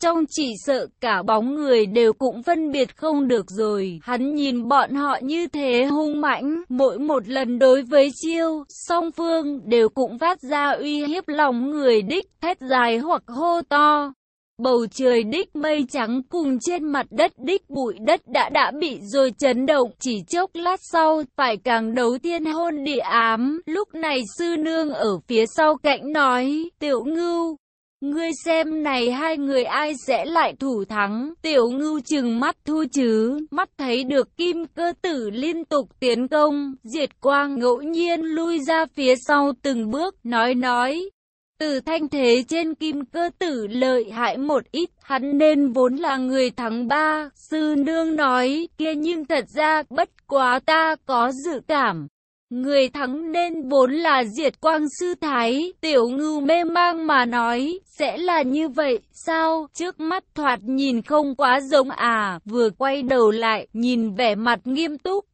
Trong chỉ sợ cả bóng người đều cũng phân biệt không được rồi, hắn nhìn bọn họ như thế hung mãnh, mỗi một lần đối với chiêu, song phương đều cũng phát ra uy hiếp lòng người đích, thét dài hoặc hô to. Bầu trời đích mây trắng cùng trên mặt đất đích bụi đất đã đã bị rồi chấn động, chỉ chốc lát sau, phải càng đấu tiên hôn địa ám, lúc này sư nương ở phía sau cạnh nói, tiểu ngưu, Ngươi xem này hai người ai sẽ lại thủ thắng, tiểu ngưu chừng mắt thu chứ, mắt thấy được kim cơ tử liên tục tiến công, diệt quang ngẫu nhiên lui ra phía sau từng bước, nói nói. Từ thanh thế trên kim cơ tử lợi hại một ít, hắn nên vốn là người thắng ba, sư nương nói, kia nhưng thật ra bất quá ta có dự cảm. Người thắng nên vốn là diệt quang sư thái, tiểu ngưu mê mang mà nói, sẽ là như vậy, sao, trước mắt thoạt nhìn không quá giống à, vừa quay đầu lại, nhìn vẻ mặt nghiêm túc.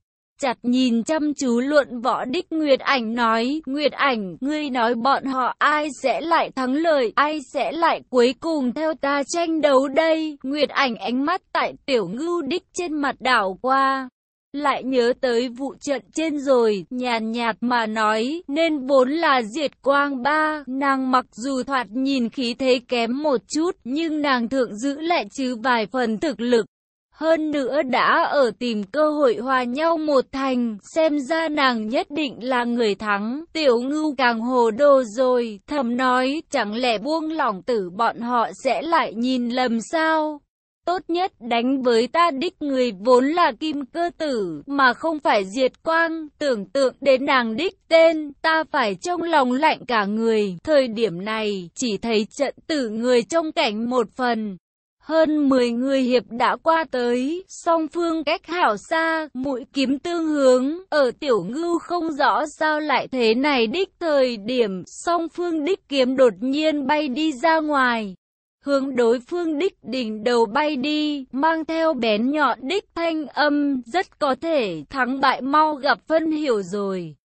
Chặt nhìn chăm chú luận võ đích Nguyệt Ảnh nói, Nguyệt Ảnh, ngươi nói bọn họ ai sẽ lại thắng lợi, ai sẽ lại cuối cùng theo ta tranh đấu đây, Nguyệt Ảnh ánh mắt tại tiểu ngưu đích trên mặt đảo qua, lại nhớ tới vụ trận trên rồi, nhàn nhạt mà nói, nên vốn là diệt quang ba, nàng mặc dù thoạt nhìn khí thế kém một chút, nhưng nàng thượng giữ lại chứ vài phần thực lực. Hơn nữa đã ở tìm cơ hội hòa nhau một thành, xem ra nàng nhất định là người thắng. Tiểu ngưu càng hồ đồ rồi, thầm nói, chẳng lẽ buông lỏng tử bọn họ sẽ lại nhìn lầm sao? Tốt nhất đánh với ta đích người vốn là kim cơ tử, mà không phải diệt quang, tưởng tượng đến nàng đích tên, ta phải trong lòng lạnh cả người. Thời điểm này, chỉ thấy trận tử người trong cảnh một phần. Hơn 10 người hiệp đã qua tới, song phương cách hảo xa, mũi kiếm tương hướng, ở tiểu ngưu không rõ sao lại thế này đích thời điểm, song phương đích kiếm đột nhiên bay đi ra ngoài hướng đối phương đích đỉnh đầu bay đi, mang theo bén nhọn đích thanh âm, rất có thể thắng bại mau gặp phân hiểu rồi.